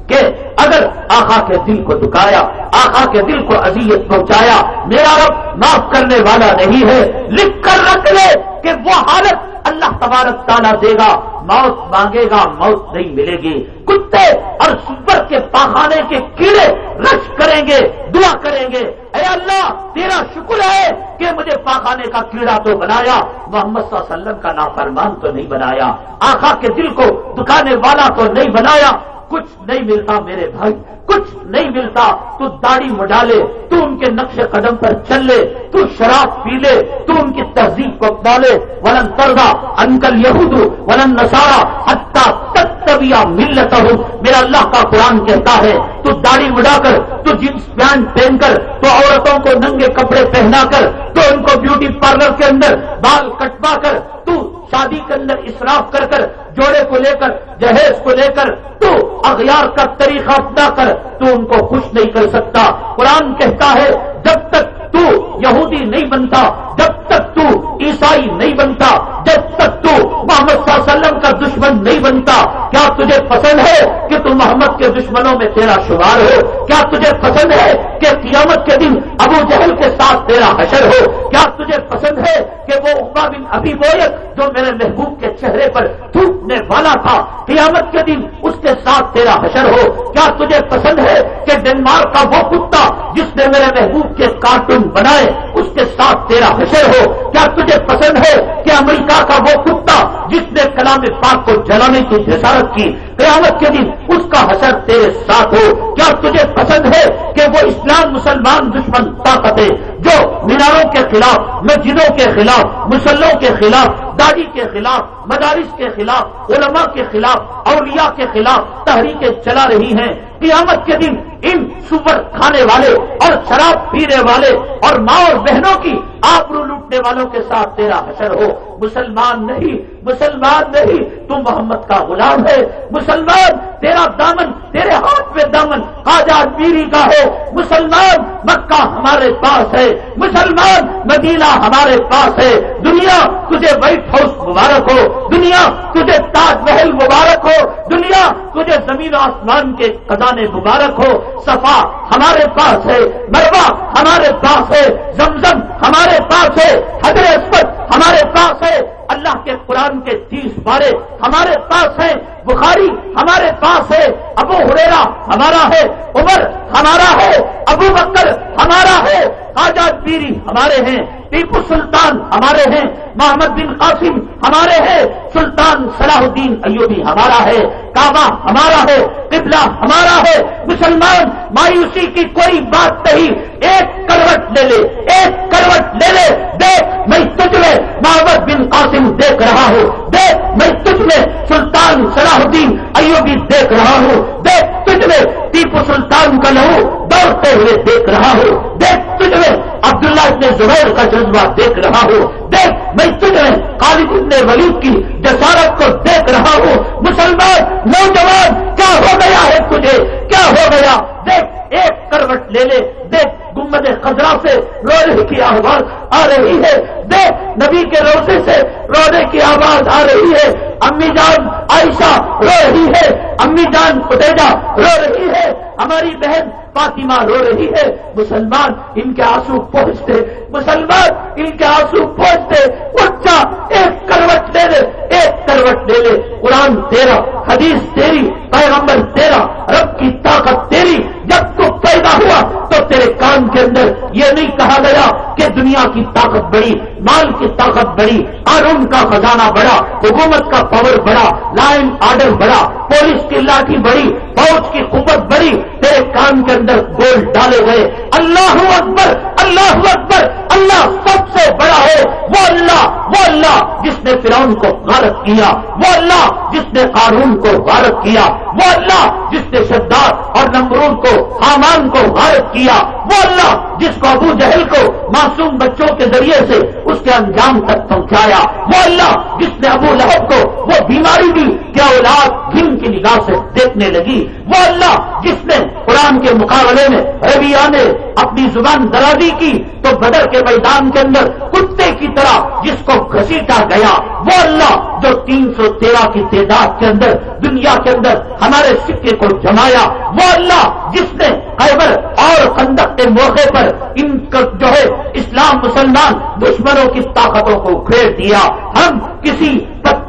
Speaker 3: کہ اگر آخا کے دل کو دکایا آخا کے دل کو اذیت پہنچایا، میرا رب معاف کرنے والا نہیں ہے، لکھ کر رکھ لے کہ وہ حالت اللہ تبارک تعالیٰ دے گا، موت مانگے گا، موت نہیں ملے گی۔ کتے اور سبر کے پاخانے کے کیڑے رش کریں گے، دعا کریں گے۔ اے اللہ، تیرا شکر ہے کہ مجھے پاخانے کا کیڑا تو بنایا۔ محمد صلی اللہ علیہ وسلم کا نافرمان تو نہیں بنایا۔ آخا کے دل کو دکانے والا تو نہیں بنایا۔ کچھ نہیں ملتا میرے بھائی، کچھ نہیں ملتا۔ تو داڑھی مڈا لے، تو ان کے نقش قدم پر چل لے، تو شراب پی لے، تو ان کی تہذیب کو ڈالے ولن تردا انکل یہود ولن نسارا حتہ تک تبیا مل لیتا ہوں میرا اللہ کا قرآن کہتا ہے، تو داڑھی اڑا کر، تو جنس پینٹ پہن کر، تو عورتوں کو ننگے کپڑے پہنا کر، تو ان کو بیوٹی پارلر کے اندر بال کٹوا کر، تو شادی کے اندر اسراف کر کر، جوڑے کو لے کر، جہیز کو لے کر، تو اغیار کا طریقہ اپنا کر، تو ان کو خوش نہیں کر سکتا۔ قرآن کہتا ہے، جب تک تو یہودی نہیں بنتا، جب تک تو عیسائی نہیں بنتا، جب تک تو محمد صلی اللہ علیہ وسلم کا دشمن نہیں بنتا، کیا تجھے پسند ہے کہ تو محمد کے دشمنوں میں تیرا شمار ہو؟ کیا تجھے پسند ہے کہ قیامت کے دن ابو جہل کے ساتھ تیرا حشر ہو؟ کیا تجھے پسند ہے کہ وہ اقبا بن ابھی بویت جو میرے محبوب کے چہرے پر تھوکنے والا تھا، قیامت کے دن اس کے ساتھ تیرا حشر ہو؟ کیا تجھے پسند ہے کہ ڈنمارک کا وہ کتا جس نے میرے محبوب کے کارٹون بنائے، اس کے ساتھ تیرا حشر ہو؟ کیا تجھے پسند ہے کہ امریکہ کا وہ کتا جس نے کلام پاک کو جلانے کی جسارت کی؟ قیامت کے دن اس کا حشر تیرے ساتھ ہو۔ کیا تجھے پسند ہے کہ وہ اسلام مسلمان دشمن طاقتیں جو میناروں کے خلاف، مسجدوں کے خلاف مسلوں کے خلاف، داڑھی کے خلاف، مدارس کے خلاف، علماء کے خلاف، اولیاء کے خلاف تحریکیں چلا رہی ہیں؟ قیامت کے دن ان سور کھانے والے اور شراب پینے والے اور ماں اور بہنوں کی آبرو لوٹنے والوں کے ساتھ تیرا حشر ہو۔ مسلمان نہیں مسلمان نہیں، تو محمد کا غلام ہے۔ مسلمان، تیرا دامن، تیرے ہاتھ میں دامن، آزاد میری کا ہے۔ مسلمان، مکہ ہمارے پاس ہے۔ مسلمان، مدینہ ہمارے پاس ہے۔ دنیا تجھے وائٹ ہاؤس مبارک ہو۔ دنیا تجھے تاج محل مبارک ہو۔ دنیا تجھے زمین آسمان کے خزانے مبارک ہو۔ صفا ہمارے پاس ہے۔ مروا ہمارے پاس ہے۔ زمزم ہمارے پاس ہے۔ حضر اسپت ہمارے پاس ہے۔ اللہ کے قرآن کے تیس بارے ہمارے پاس ہیں۔ بخاری ہمارے پاس ہے، ابو ہریرا ہمارا ہے، عمر ہمارا ہے، ابو بکر ہمارا ہے آزاد پیری ہمارے ہیں، ٹیپو سلطان ہمارے ہیں، محمد بن قاسم ہمارے ہیں، سلطان صلاح الدین ایوبی ہمارا ہے، کعبہ ہمارا ہے، قبلہ ہمارا ہے۔ مسلمان مایوسی کی کوئی بات نہیں، ایک کروٹ لے لے، ایک کروٹ لے لے، دیکھ میں تجھ میں محمد بن قاسم دیکھ رہا ہوں دیکھ، میں تجھ میں سلطان صلاح الدین ایوبی دیکھ رہا ہوں۔ دیکھ، تجھ میں ٹیپو سلطان کا لہو دوڑتے ہوئے دیکھ رہا ہوں۔ دیکھ، تجھ میں عبداللہ ابن زبیر کا جذبہ دیکھ رہا ہوں۔ دیکھ، میں تجھے خالد ابن ولید کی جسارت کو دیکھ رہا ہوں۔ مسلمان، نوجوان، کیا ہو گیا ہے تجھے؟ کیا ہو گیا؟ دیکھ ایک کروٹ لے لے دیکھ گمد خزرا سے رونے کی آواز آ رہی ہے دیکھ نبی کے روزے سے رونے کی آواز آ رہی ہے۔ امی جان عائشہ رو رہی ہے، امی جان پٹیجا رو رہی ہے۔ ہماری بہن فاطمہ رو رہی ہے، مسلمان ان کے آنسو پہنچتے، مسلمان ان کے آنسو پہنچتے اچھا ایک کروٹ لے لے، ایک کروٹ لے لے۔ قرآن تیرا، حدیث تیری، پیغمبر تیرا، رب کی طاقت تیری۔ جب تو پیدا ہوا تو تیرے کام کے اندر یہ نہیں کہا گیا کہ دنیا کی طاقت بڑی، مال کی طاقت بڑی قانون کا خزانہ بڑا، حکومت کا پاور بڑا لائن آرڈر بڑا، پولیس کی لاٹھی بڑی، فوج کی قوت بڑی، تیرے کام کے اندر گولڈ ڈالے گئے اللہ اکبر اللہ اکبر، اللہ سب سے بڑا ہے۔ وہ اللہ وہ اللہ جس نے فرعون کو غارت کیا، وہ اللہ جس نے قانون کو غارت کیا، وہ اللہ جس نے شداد اور نمرود کو، حامان کو غارت کیا، وہ اللہ جس کو ابو جہل کو معصوم بچوں کے ذریعے سے اس کے انجام تک پہنچایا، وہ اللہ جس نے ابو لہب کو وہ بیماری دی کیا اولاد دن کی نگاہ سے دیکھنے لگی، وہ اللہ جس نے قرآن کے مقابلے میں ربیہ نے اپنی زبان درازی کی تو بدر کے میدان کے اندر کتے کی طرح جس کو گھسیٹا گیا، وہ اللہ جو تین سو تیرہ کی تعداد کے اندر، دنیا کے اندر ہمارے سکے کو جمایا، وہ اللہ جس نے خیبر اور خندق کے موقع پر ان جو ہے اسلام مسلمان دشمنوں کی طاقتوں کو گھیر دیا۔ ہم کسی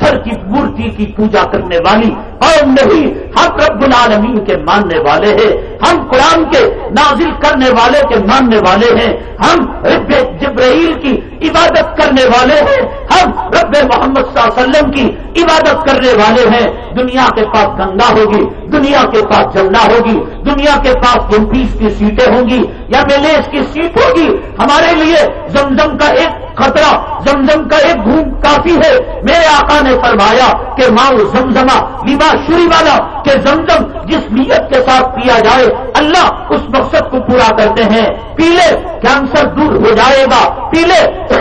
Speaker 3: پتھر کی مورتی کی پوجا کرنے والی اور نہیں، ہم رب العالمین کے ماننے والے ہیں، ہم قرآن کے نازل کرنے والے کے ماننے والے ہیں، ہم رب جبرائیل کی عبادت کرنے والے ہیں، ہم رب محمد صلی اللہ علیہ وسلم کی عبادت کرنے والے ہیں۔ دنیا کے پاس گنگا ہوگی، دنیا کے پاس جمنا ہوگی، دنیا کے پاس گنتیس کی سیٹیں ہوں گی، یا میلیس کی سیٹ ہوگی۔ ہمارے لیے زمزم کا ایک خطرہ، زمزم کا ایک گھوم کافی ہے۔ میرے آقا نے فرمایا کہ ماں زمزما لیما شری والا، کہ زمزم جس نیت کے ساتھ پیا جائے، اللہ اس مقصد کو پورا کرتے ہیں۔ پیلے کینسر دور ہو جائے گا۔ پیلے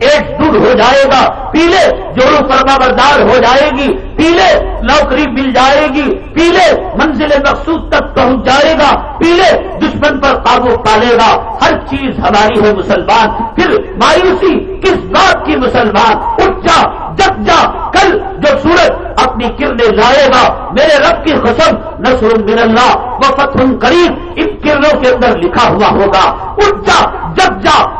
Speaker 3: ایک دور ہو جائے گا، پیلے جوڑو فرما بردار ہو جائے گی، پیلے نوکری مل جائے گی، پیلے منزل مقصود تک پہنچ جائے گا، پیلے دشمن پر قابو پالے گا۔ ہر چیز ہماری ہے مسلمان، پھر مایوسی کس بات کی مسلمان؟ اٹھ جا جگ جا، کل جو سورج اپنی کرنے لائے گا۔ میرے رب کی قسم، نصر من اللہ وہ فتح قریب، ان کرنوں کے اندر لکھا ہوا ہوگا۔ اٹھ جا جگ جا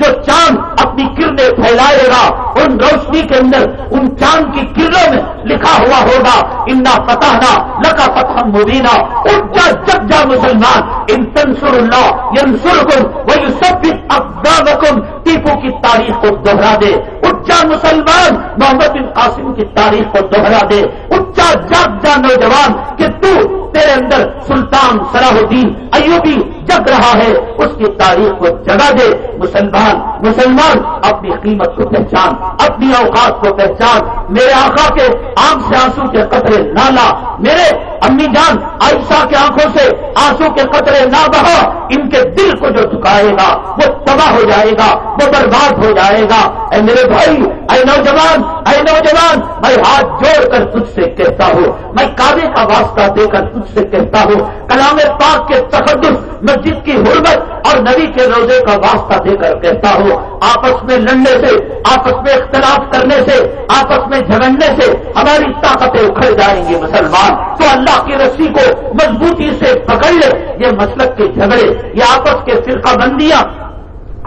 Speaker 3: جو چاند اپنی کرنیں پھیلائے گا، ان روشنی کے اندر ان چاند کی کرنوں میں لکھا ہوا ہوگا، انا فتح نہ لکا فتح مبینہ اٹھ جا جگ جا مسلمان، ان تنسر اللہ ینسر کم وہی سب اقدام ٹیپو کی تاریخ کو دوہرا دے۔ اچا مسلمان محمد بن قاسم کی تاریخ کو دوہرا دے اچا جگ جا نوجوان کہ تو تیرے اندر سلطان صلاح الدین ایوبی جگ رہا ہے، اس کی تاریخ کو جگہ دے۔ مسلمان مسلمان، اپنی قیمت کو پہچان، اپنی اوقات کو پہچان۔ میرے آقا کے آنکھ سے آنسو کے قطرے نہ لا میرے امی جان عائشہ کے آنکھوں سے آنسو کے قطرے نہ بہا۔ ان کے دل کو جو جھکائے گا، وہ تباہ ہو جائے گا، وہ برباد ہو جائے گا۔ اے میرے بھائی اے نوجوان اے نوجوان، میں ہاتھ جوڑ کر تجھ سے کہتا ہوں۔ میں کابے کا واسطہ دے کر تجھ سے کہتا ہوں۔ کلام پاک کے تقدس، مسجد کی حرمت اور نبی کے روزے کا واسطہ دے کر کہتا ہوں۔ آپس میں لڑنے سے، آپس میں اختلاف کرنے سے، آپس میں جھگڑنے سے ہماری طاقتیں اکھڑ جائیں گی مسلمان۔ تو اللہ کی رسی کو مضبوطی سے پکڑ لے۔ یہ مسلک کے جھگڑے، یہ آپس کے فرقہ بندیاں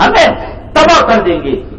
Speaker 3: ہمیں تباہ کر دیں گے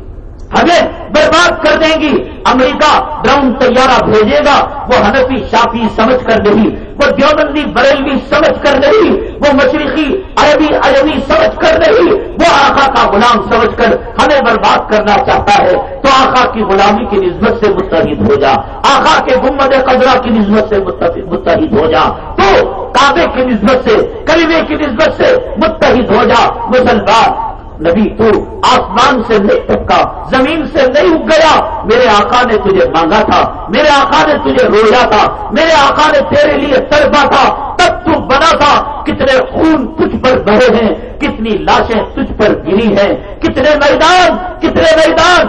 Speaker 3: ہمیں برباد کر دیں گی۔ امریکہ ڈراؤن طیارہ بھیجے گا۔ وہ حنفی شافی سمجھ کر نہیں، وہ دیوبندی بریلوی سمجھ کر نہیں، وہ مشرقی عربی عربی سمجھ کر نہیں، وہ آخا کا غلام سمجھ کر ہمیں برباد کرنا چاہتا ہے۔ تو آخا کی غلامی کی نسبت سے متحد ہو جا۔ آخا کے گمد قدرہ کی نسبت سے متحد ہو جا۔ تو کعبے کی نسبت سے، کلمے کی نسبت سے متحد ہو جا۔ مسلمان نبی تو آسمان سے نہیں ٹپکا زمین سے نہیں اگ گیا۔ میرے آقا نے تجھے مانگا تھا، میرے آقا نے تجھے رویا تھا، میرے آقا نے تیرے لیے تڑپا تھا۔ تب تو بنا تھا کتنے خون تجھ پر بہے ہیں، کتنی لاشیں تجھ پر گری ہیں۔ کتنے میدان کتنے میدان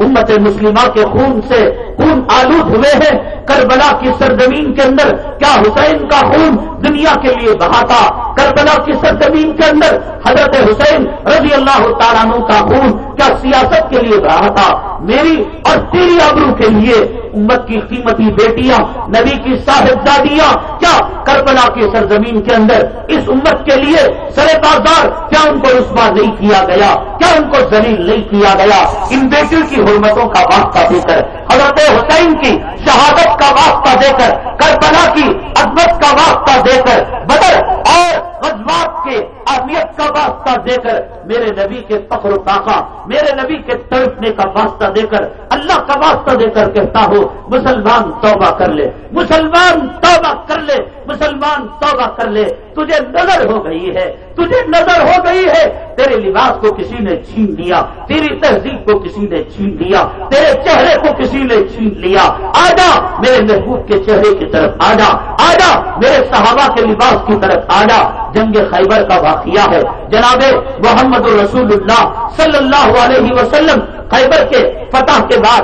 Speaker 3: امت مسلمہ کے خون سے خون آلود ہوئے ہیں۔ کربلا کی سرزمین کے اندر کیا حسین کا خون دنیا کے لیے بہا تھا؟ کربلا کی سرزمین کے اندر حضرت حسین رضی اللہ تعالیٰ کا خون کیا سیاست کے لیے بہا تھا؟ میری اور تیری آبرو کے لیے امت کی قیمتی بیٹیاں، نبی کی صاحبزادیاں کیا کربلا کی سرزمین کے اندر اس امت کے لیے سر بازار کیا ان کو رسوا نہیں کیا گیا؟ کیا ان کو زلیل نہیں کیا گیا؟ ان بیٹیوں کی حرمتوں کا واسطہ دے کر، حضرت حسین کی شہادت کا واسطہ دے کر، کربلا کی عظمت کا واسطہ دے کر، بدر اور غزوات کے اہمیت کا واسطہ دے کر میرے نبی کے فخر و طاقہ، میرے نبی کے تڑپنے کا واسطہ دے کر اللہ کا واسطہ دے کر کہتا ہو مسلمان توبہ کر لے، مسلمان توبہ کر لے مسلمان توبہ کر لے، تجھے نظر ہو گئی ہے، تجھے نظر ہو گئی ہے، تیرے لباس کو کسی نے چھین لیا، تیری تہذیب کو کسی نے چھین لیا، تیرے چہرے کو کسی نے چھین لیا۔ آجا میرے محبوب کے چہرے کی طرف آجا آجا میرے صحابہ کے لباس کی طرف آجا۔ جنگ خیبر کا واقعہ ہے۔ جناب محمد رسول اللہ صلی اللہ علیہ وسلم، خیبر کے فتح کے بعد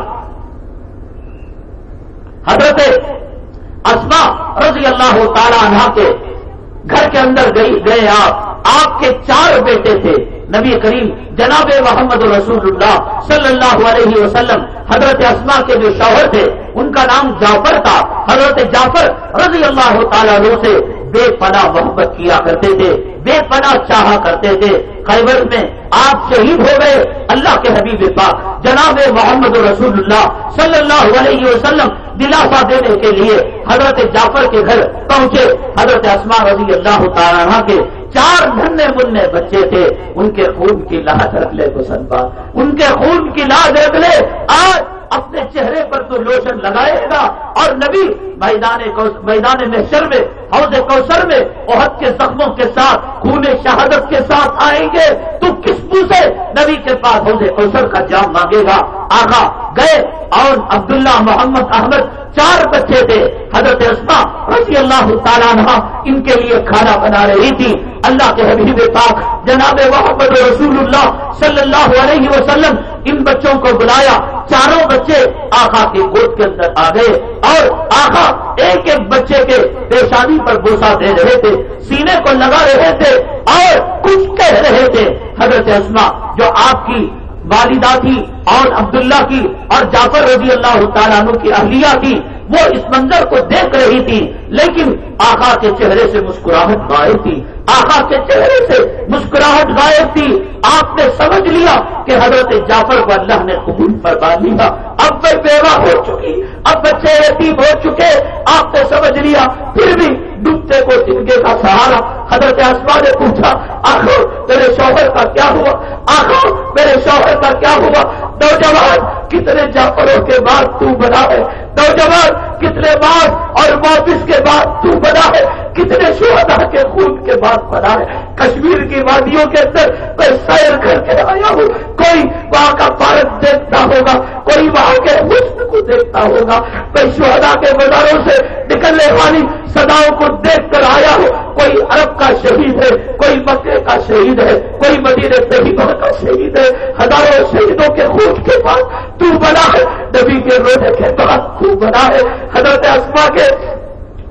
Speaker 3: حضرت رضی اللہ تعالی عنہ کے گھر کے اندر گئی، گئے آپ۔ آپ کے چار بیٹے تھے۔ نبی کریم جناب محمد رسول اللہ صلی اللہ علیہ وسلم، حضرت اسما کے جو شوہر تھے، ان کا نام جعفر تھا۔ حضرت جعفر رضی اللہ تعالیٰ عنہ سے بے پناہ محبت کیا کرتے تھے، بے پناہ چاہا کرتے تھے۔ خیبر میں آپ شہید ہو گئے۔ اللہ کے حبیب پاک، جناب محمد رسول اللہ صلی اللہ علیہ وسلم دلاسا دینے کے لیے حضرت جعفر کے گھر پہنچے۔ حضرت اسما رضی اللہ تعالیٰ کے چار ننے منہ بچے تھے۔ ان کے خون کی لاج رکھ لے پسند ان کے خون کی لاج رکھ لے۔ آج اپنے چہرے پر تو لوشن لگائے گا اور نبی میدان میدان محشر میں، حوض کوثر میں عہد کے زخموں کے ساتھ، خون شہادت کے ساتھ آئیں گے۔ تو کس منہ سے نبی کے پاس حوض کوثر کا جام مانگے گا؟ آگا گئے اور عبداللہ محمد احمد چار بچے تھے۔ حضرت اسما رضی اللہ تعالیٰ عنہ ان کے لیے کھانا بنا رہی تھی۔ اللہ کے حبیب پاک جناب محمد رسول اللہ صلی اللہ علیہ وسلم ان بچوں کو بلایا۔ چاروں بچے آخا کے گود کے اندر آ گئے اور ایک ایک بچے کے پیشانی پر بوسا دے رہے تھے، سینے کو لگا رہے تھے اور کچھ کہہ رہے تھے، حضرت اسما جو آپ کی والدہ تھی اور عبداللہ کی اور جعفر رضی اللہ تعالیٰ عنہ کی اہلیہ کی وہ اس منظر کو دیکھ رہی تھی، لیکن آقا کے چہرے سے مسکراہٹ غائب تھی۔ آقا کے چہرے سے مسکراہٹ غائب تھی۔ آپ نے سمجھ لیا کہ حضرت جعفر کو اللہ نے قبول فرما لیا۔ اب میں بیوہ ہو چکی، اب بچے یتیم ہو چکے۔ آپ نے سمجھ لیا، پھر بھی ڈوبتے کو تنگے کا سہارا۔ حضرت آسما نے پوچھا، آخر میرے شوہر کا کیا ہوا؟ آخر میرے شوہر کا کیا ہوا؟ نوجوان کتنے جعفروں کے بعد تو بنا ہے۔ نوجوان کتنے بعد اور واپس کے بعد تو بنا ہے۔ کتنے شہدا کے خون کے بعد بنا ہے۔ کشمیر کی وادیوں کے اندر کوئی سیر کر کے آیا ہوں۔ کوئی وہاں کا پارک دیکھتا ہوگا، کوئی وہاں کے حسن کو دیکھتا ہوگا۔ کوئی شہدا کے بازاروں سے نکلنے والی سداؤں کو دیکھ کر آیا ہو کوئی عرب کا شہید ہے، کوئی مکے کا شہید ہے، کوئی مدینہ شہیدوں کا شہید ہے۔ ہزاروں شہیدوں کے خون کے بعد تو بنا ہے۔ نبی کے رونے کے بعد تو بنا ہے۔ حضرت اسما کے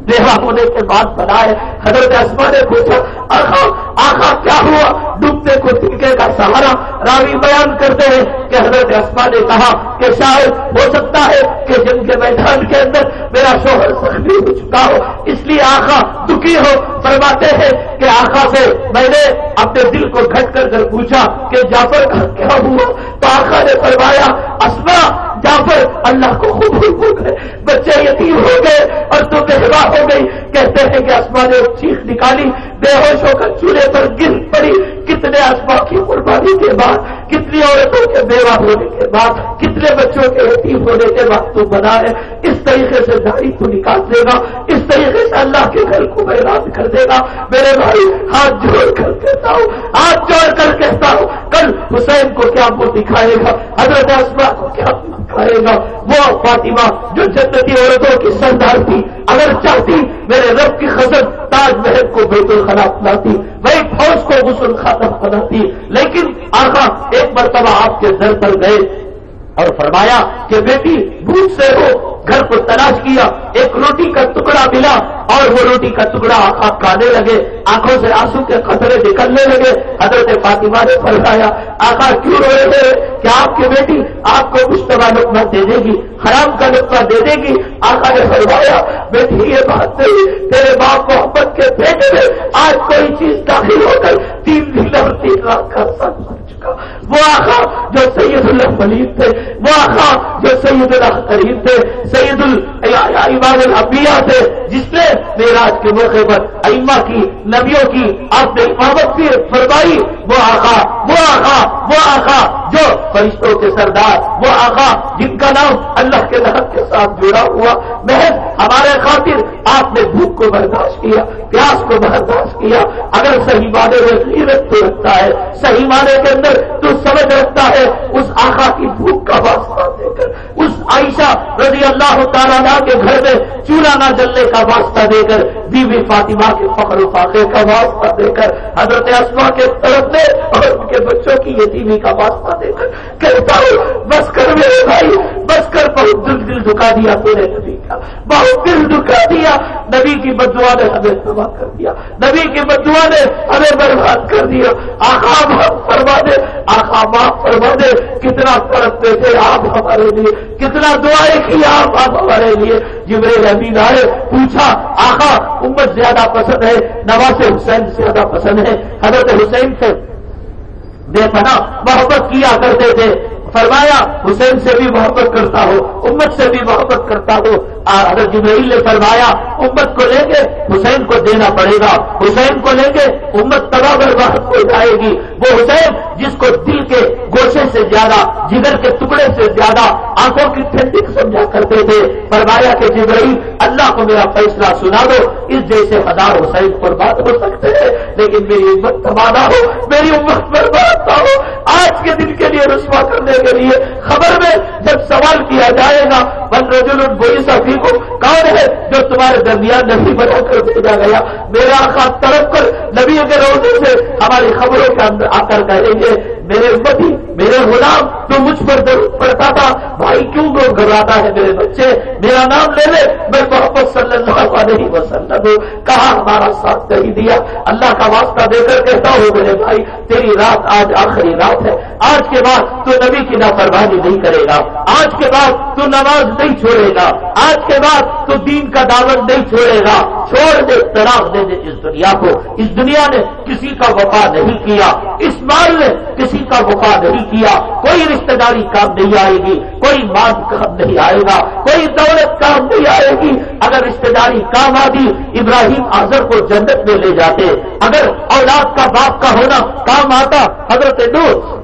Speaker 3: دیہا ہونے کے بعد بنا ہے حضرت اسما نے پوچھا، آخا آخا کیا ہوا؟ ڈوبنے کو تنکے کا سہارا۔ راوی بیان کرتے ہیں کہ حضرت اسما نے کہا کہ شاید ہو سکتا ہے کہ جن کے میدان کے اندر میرا شوہر زخمی ہو چکا ہو، اس لیے آخا دکھی ہو۔ فرماتے ہیں کہ آخا سے میں نے اپنے دل کو گھٹ کر کر پوچھا کہ جعفر کا کیا ہوا؟ تو آخا نے فرمایا اسما جعفر اللہ کو خوب ہو ہے۔ بچے یتیم ہو گئے اور تو بہوا ہو گئی۔ کہتے ہیں کہ اسما نے چیخ نکالی، بے ہوش ہو کر چولہے پر گر پڑی۔ کتنے اسما کی قربانی کے بعد، کتنی عورتوں کے بیوہ ہونے کے بعد، کتنے بچوں کے یتیم ہونے کے بعد تو بنا ہے۔ اس طریقے سے داڑھی کو نکال دے گا، اس طریقے سے اللہ کے گھر کو میران کر دے گا۔ میرے بھائی، ہاتھ جوڑ کر کہتا ہوں، ہاتھ جوڑ کر کہتا ہوں، کل حسین کو کیا وہ دکھائے گا، حضرت اسما کو کیا دکھائے گا۔ وہ فاطمہ جو جنتی عورتوں کی سردار تھی، اگر چاہتی میرے رب کی خزر تاج محل کو بیت الخلا بناتی، میں فوج کو غسل خان خاتم تھی لیکن آقا ایک مرتبہ آپ کے در پر گئے اور فرمایا کہ بیٹی بھوک سے ہو۔ گھر کو تلاش کیا، ایک روٹی کا ٹکڑا ملا اور وہ روٹی کا ٹکڑا آپ کھانے لگے، آنکھوں سے آنسو کے خطرے نکلنے لگے۔ حضرت فاطمہ نے فرمایا، آقا کیوں رو رہے تھے کہ آپ کی بیٹی آپ کو مشتبہ لقمہ دے دے گی حرام کا لقمہ دے دے گی؟ آقا نے فرمایا، بیٹی، یہ بات نہیں، تیرے باپ محبت کے بیٹے میں آج کوئی چیز داخل ہو کر تین دن اور تین رات کا وہ آخا جو سید اللہ تھے، وہ آخا جو سید اللہ تھے، سید المان الانبیاء تھے، جس نے میراج کے موقع پر ایما کی، نبیوں کی آپ نے امامت کی فرمائی، وہ آقا وہ آقا وہ آقا جو فرشتوں کے سردار، وہ آقا جن کا نام اللہ کے نام کے ساتھ جڑا ہوا، محض ہمارے خاطر آپ نے بھوک کو برداشت کیا، پیاس کو برداشت کیا۔ اگر صحیح معنی میں غیرت تو رکھتا ہے، صحیح معنی کے اندر تو سمجھ رکھتا ہے، اس آخا کی بھوک کا واسطہ دے کر، اس عائشہ رضی اللہ تعالیٰ کے گھر میں چولہا نہ جلنے کا واسطہ دے کر، بیوی فاطمہ کے فخر و فاقے کا واسطہ دے کر، حضرت اسما کے طرف دے اور ان کے بچوں کی یتیمی کا واسطہ دے کر، کہتا ہوں، بس کر میرے بھائی، بس کر، بہت دل دل دکھا دیا پورے نبی کا، بہت دل دکھا دیا۔ نبی کی بدوا نے ہمیں تباہ کر دیا، نبی کی بدوا نے ہمیں برباد کر دیا۔ آخا معاف فرما دے آخا معاف فرما دے۔ کتنا پڑھتے تھے آپ ہمارے لیے، کتنا دعائیں کی آپ آپ ہمارے لیے۔ جبریل امین آئے، پوچھا آخا امت زیادہ پسند ہے، نواز حسین زیادہ پسند ہے؟ حضرت حسین سے بے پناہ محبت کیا کرتے تھے؟ فرمایا، حسین سے بھی محبت کرتا ہو امت سے بھی محبت کرتا ہو حضرت جبرائیل نے فرمایا، امت کو لے کے حسین کو دینا پڑے گا۔ حسین کو لے کے امت تباہ برباد ہو جائے گی۔ وہ حسین جس کو دل کے گوشے سے زیادہ، جگر کے ٹکڑے سے زیادہ آنکھوں کی ٹھنڈک سمجھا کرتے تھے، فرمایا کہ جبرائیل، اللہ کو میرا فیصلہ سنا دو۔ اس جیسے ہزار حسین برباد ہو سکتے ہیں، لیکن میری امت تبادہ ہو، میری امت برباد نہ ہو۔ آج کے دن کے لیے رسوا کرنے کے لیے خبر میں جب سوال کیا جائے گا بل رجل بوئی سفی کو کون ہے جو تمہارے درمیان نبی بنا کر بھیجا گیا؟ میرا خاص طرف کر نبی کے روزے سے ہماری خبروں کے اندر آ کر کہیں گے میرے امتی میرے غلام تو مجھ پر ضرور پڑتا تھا۔ بھائی، کیوں لوگ گھبراتا ہے میرے بچے؟ میرا نام لے لے، میں محبت صلی اللہ علیہ وسلم ہوں۔ کہا ہمارا ساتھ کہی دیا؟ اللہ کا واسطہ دے کر کہتا ہوں میرے بھائی، تیری رات آج آخری رات ہے۔ آج کے بعد تو نبی کی نافرمانی نہیں کرے گا۔ آج کے بعد تو نماز نہیں چھوڑے گا۔ آج کے بعد تو دین کا دعوت نہیں چھوڑے گا۔ چھوڑ دے تراغ دے دے اس دنیا کو۔ اس دنیا نے کسی کا وفا نہیں کیا۔ اس مال نے کسی کا وفا نہیں کیا، کوئی رشتہ داری کام نہیں آئے گی، کوئی مان کام نہیں آئے گا، کوئی دولت کام نہیں آئے گی۔ اگر رشتہ داری کام آدھی ابراہیم آزر کو جنت میں لے جاتے۔ اگر اولاد کا باپ کا ہونا کام آتا، حضرت نور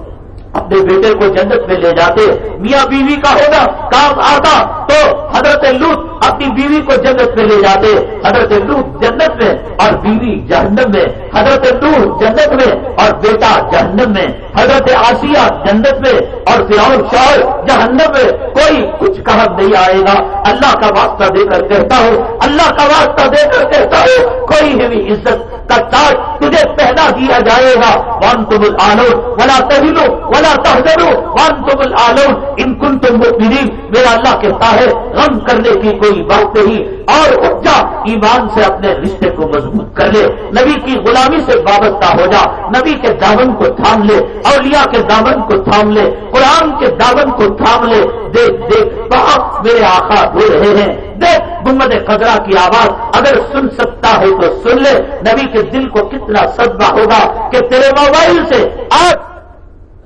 Speaker 3: اپنے بیٹے کو جنت میں لے جاتے۔ میاں بیوی کا ہونا کام آتا، تو حضرت لوت اپنی بیوی کو جنت میں لے جاتے حضرت لوت جنت میں اور بیوی جہنم میں، حضرت نور جنت میں اور بیٹا جہنم میں، حضرت آسیہ جنت میں اور فرعون شور جہنم میں۔ کوئی کچھ کہا نہیں آئے گا۔ اللہ کا واسطہ دے کر کہتا ہوں، اللہ کا واسطہ دے کر کہتا ہوں، کوئی بھی عزت کا تاج تجھے پہنا دیا جائے گا۔ ون تم آلو ولا تہلو ولا تحزنو ون تم آلو ان کن تم میرا اللہ کہتا ہے، غم کرنے کی کوئی بات نہیں۔ اور اچھا ایمان سے اپنے رشتے کو مضبوط کر لے۔ نبی کی غلامی سے وابستہ ہو جا۔ نبی کے دامن کو تھام لے۔ اولیاء کے دامن کو تھام لے۔ قرآن کے دامن کو تھام لے۔ دیکھ دیکھ وہاں میرے آقا دھو رہے ہیں۔ دیکھ، محمد قدرا کی آواز اگر سن سکتا ہے تو سن لے۔ نبی کے دل کو کتنا صدمہ ہوگا کہ تیرے موبائل سے آج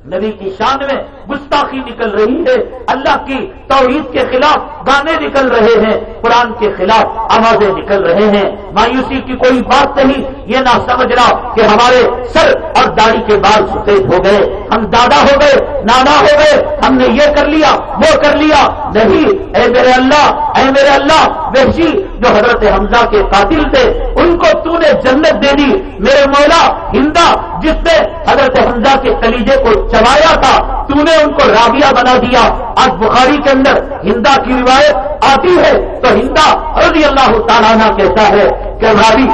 Speaker 3: نبی کی شان میں گستاخی نکل رہی ہے۔ اللہ کی توحید کے خلاف گانے نکل رہے ہیں، قرآن کے خلاف آوازیں نکل رہے ہیں۔ مایوسی کی کوئی بات نہیں، یہ نہ سمجھ رہا کہ ہمارے سر اور داڑھی کے بال سفید ہو گئے۔ ہم دادا ہو گئے، نانا ہو گئے، ہم نے یہ کر لیا، وہ کر لیا۔ نہیں، اے میرے اللہ، اے میرے اللہ، وحشی جو حضرت حمزہ کے قاتل تھے، ان کو تو نے جنت دے دی۔ میرے مولا ہندا جس نے حضرت حمزہ کے کلیجے کو چبایا تھا، تو نے ان کو رابیہ بنا دیا۔ آج بخاری کے اندر ہندا کی روایت آتی ہے، تو ہندا رضی اللہ تعالیٰ کہتا ہے کہ رابی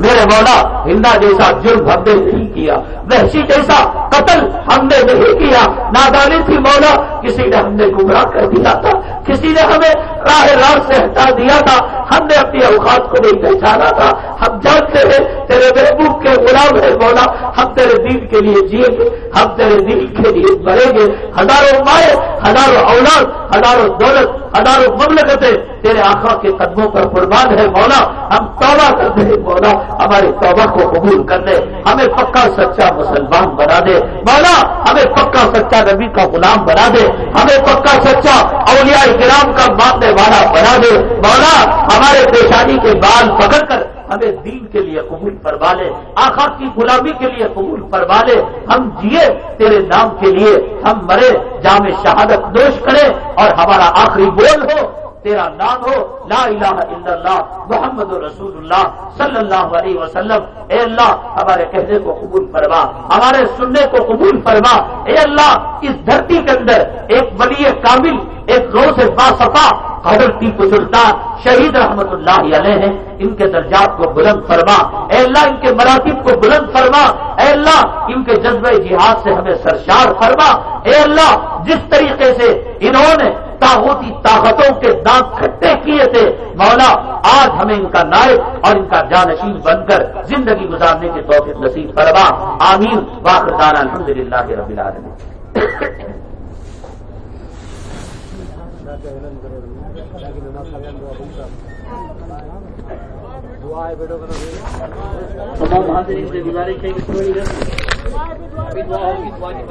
Speaker 3: میرے مولا، ہندا جیسا جرم ہم نے نہیں کیا، وحشی جیسا قتل ہم نے نہیں کیا۔ نادانی تھی مولا، کسی نے ہم نے گمراہ کر دیا تھا، کسی نے ہمیں راہ راہ سے ہٹا دیا تھا۔ ہم نے اپنی اوقات کو نہیں پہچانا تھا۔ ہم جانتے ہیں، تیرے محبوب کے غلام ہے مولا۔ ہم تیرے دین کے لیے جیے گے۔ ہم تیرے دین کے لیے بڑھیں گے۔ ہزاروں مائیں، ہزاروں اولاد، ہزاروں دولت ہزاروں مملکتیں تیرے آخا کے قدموں پر قربان ہے مولا، ہم توبہ کرتے ہیں مولا ہماری توبہ کو قبول کر دے ہمیں پکا سچا مسلمان بنا دے۔ مولا، ہمیں پکا سچا نبی کا غلام بنا دے، ہمیں پکا سچا اولیاء کرام کا ماننے والا بنا دے۔ مولا، ہمارے پیشانی کے بال پکڑ کر ہمیں دین کے لیے قبول فرما لے آخا کی غلامی کے لیے قبول فرما لے۔ ہم جیے تیرے نام کے لیے، ہم مرے، جامع شہادت دوش کرے اور ہمارا آخری بول ہو۔ تیرا نام ہو، لا الہ الا اللہ، محمد رسول اللہ صلی اللہ علیہ وسلم۔ اے اللہ، ہمارے کہنے کو قبول فرما، ہمارے سننے کو قبول فرما۔ اے اللہ، اس دھرتی کے اندر ایک ولی کامل، ایک روز باصفا حضرت ٹیپو سلطان شہید رحمت اللہ علیہ ہیں۔ ان کے درجات کو بلند فرما۔ اے اللہ، ان کے مراتب کو بلند فرما۔ اے اللہ، ان کے جذبہ جہاد سے ہمیں سرشار فرما۔ اے اللہ، جس طریقے سے انہوں نے تاغوتی طاقتوں کے دانت کھٹے کیے تھے۔ مولا، آج ہمیں ان کا نائب اور ان کا جانشین بن کر زندگی گزارنے کے توفیق نصیب فرما۔ آمین۔ واقع الحمد للہ رب العالمین۔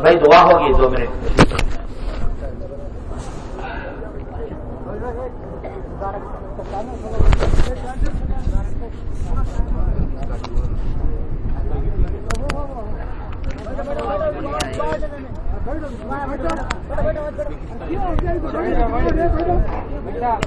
Speaker 3: بھائی، دعا ہوگی دو منٹ۔ બેટા બેટા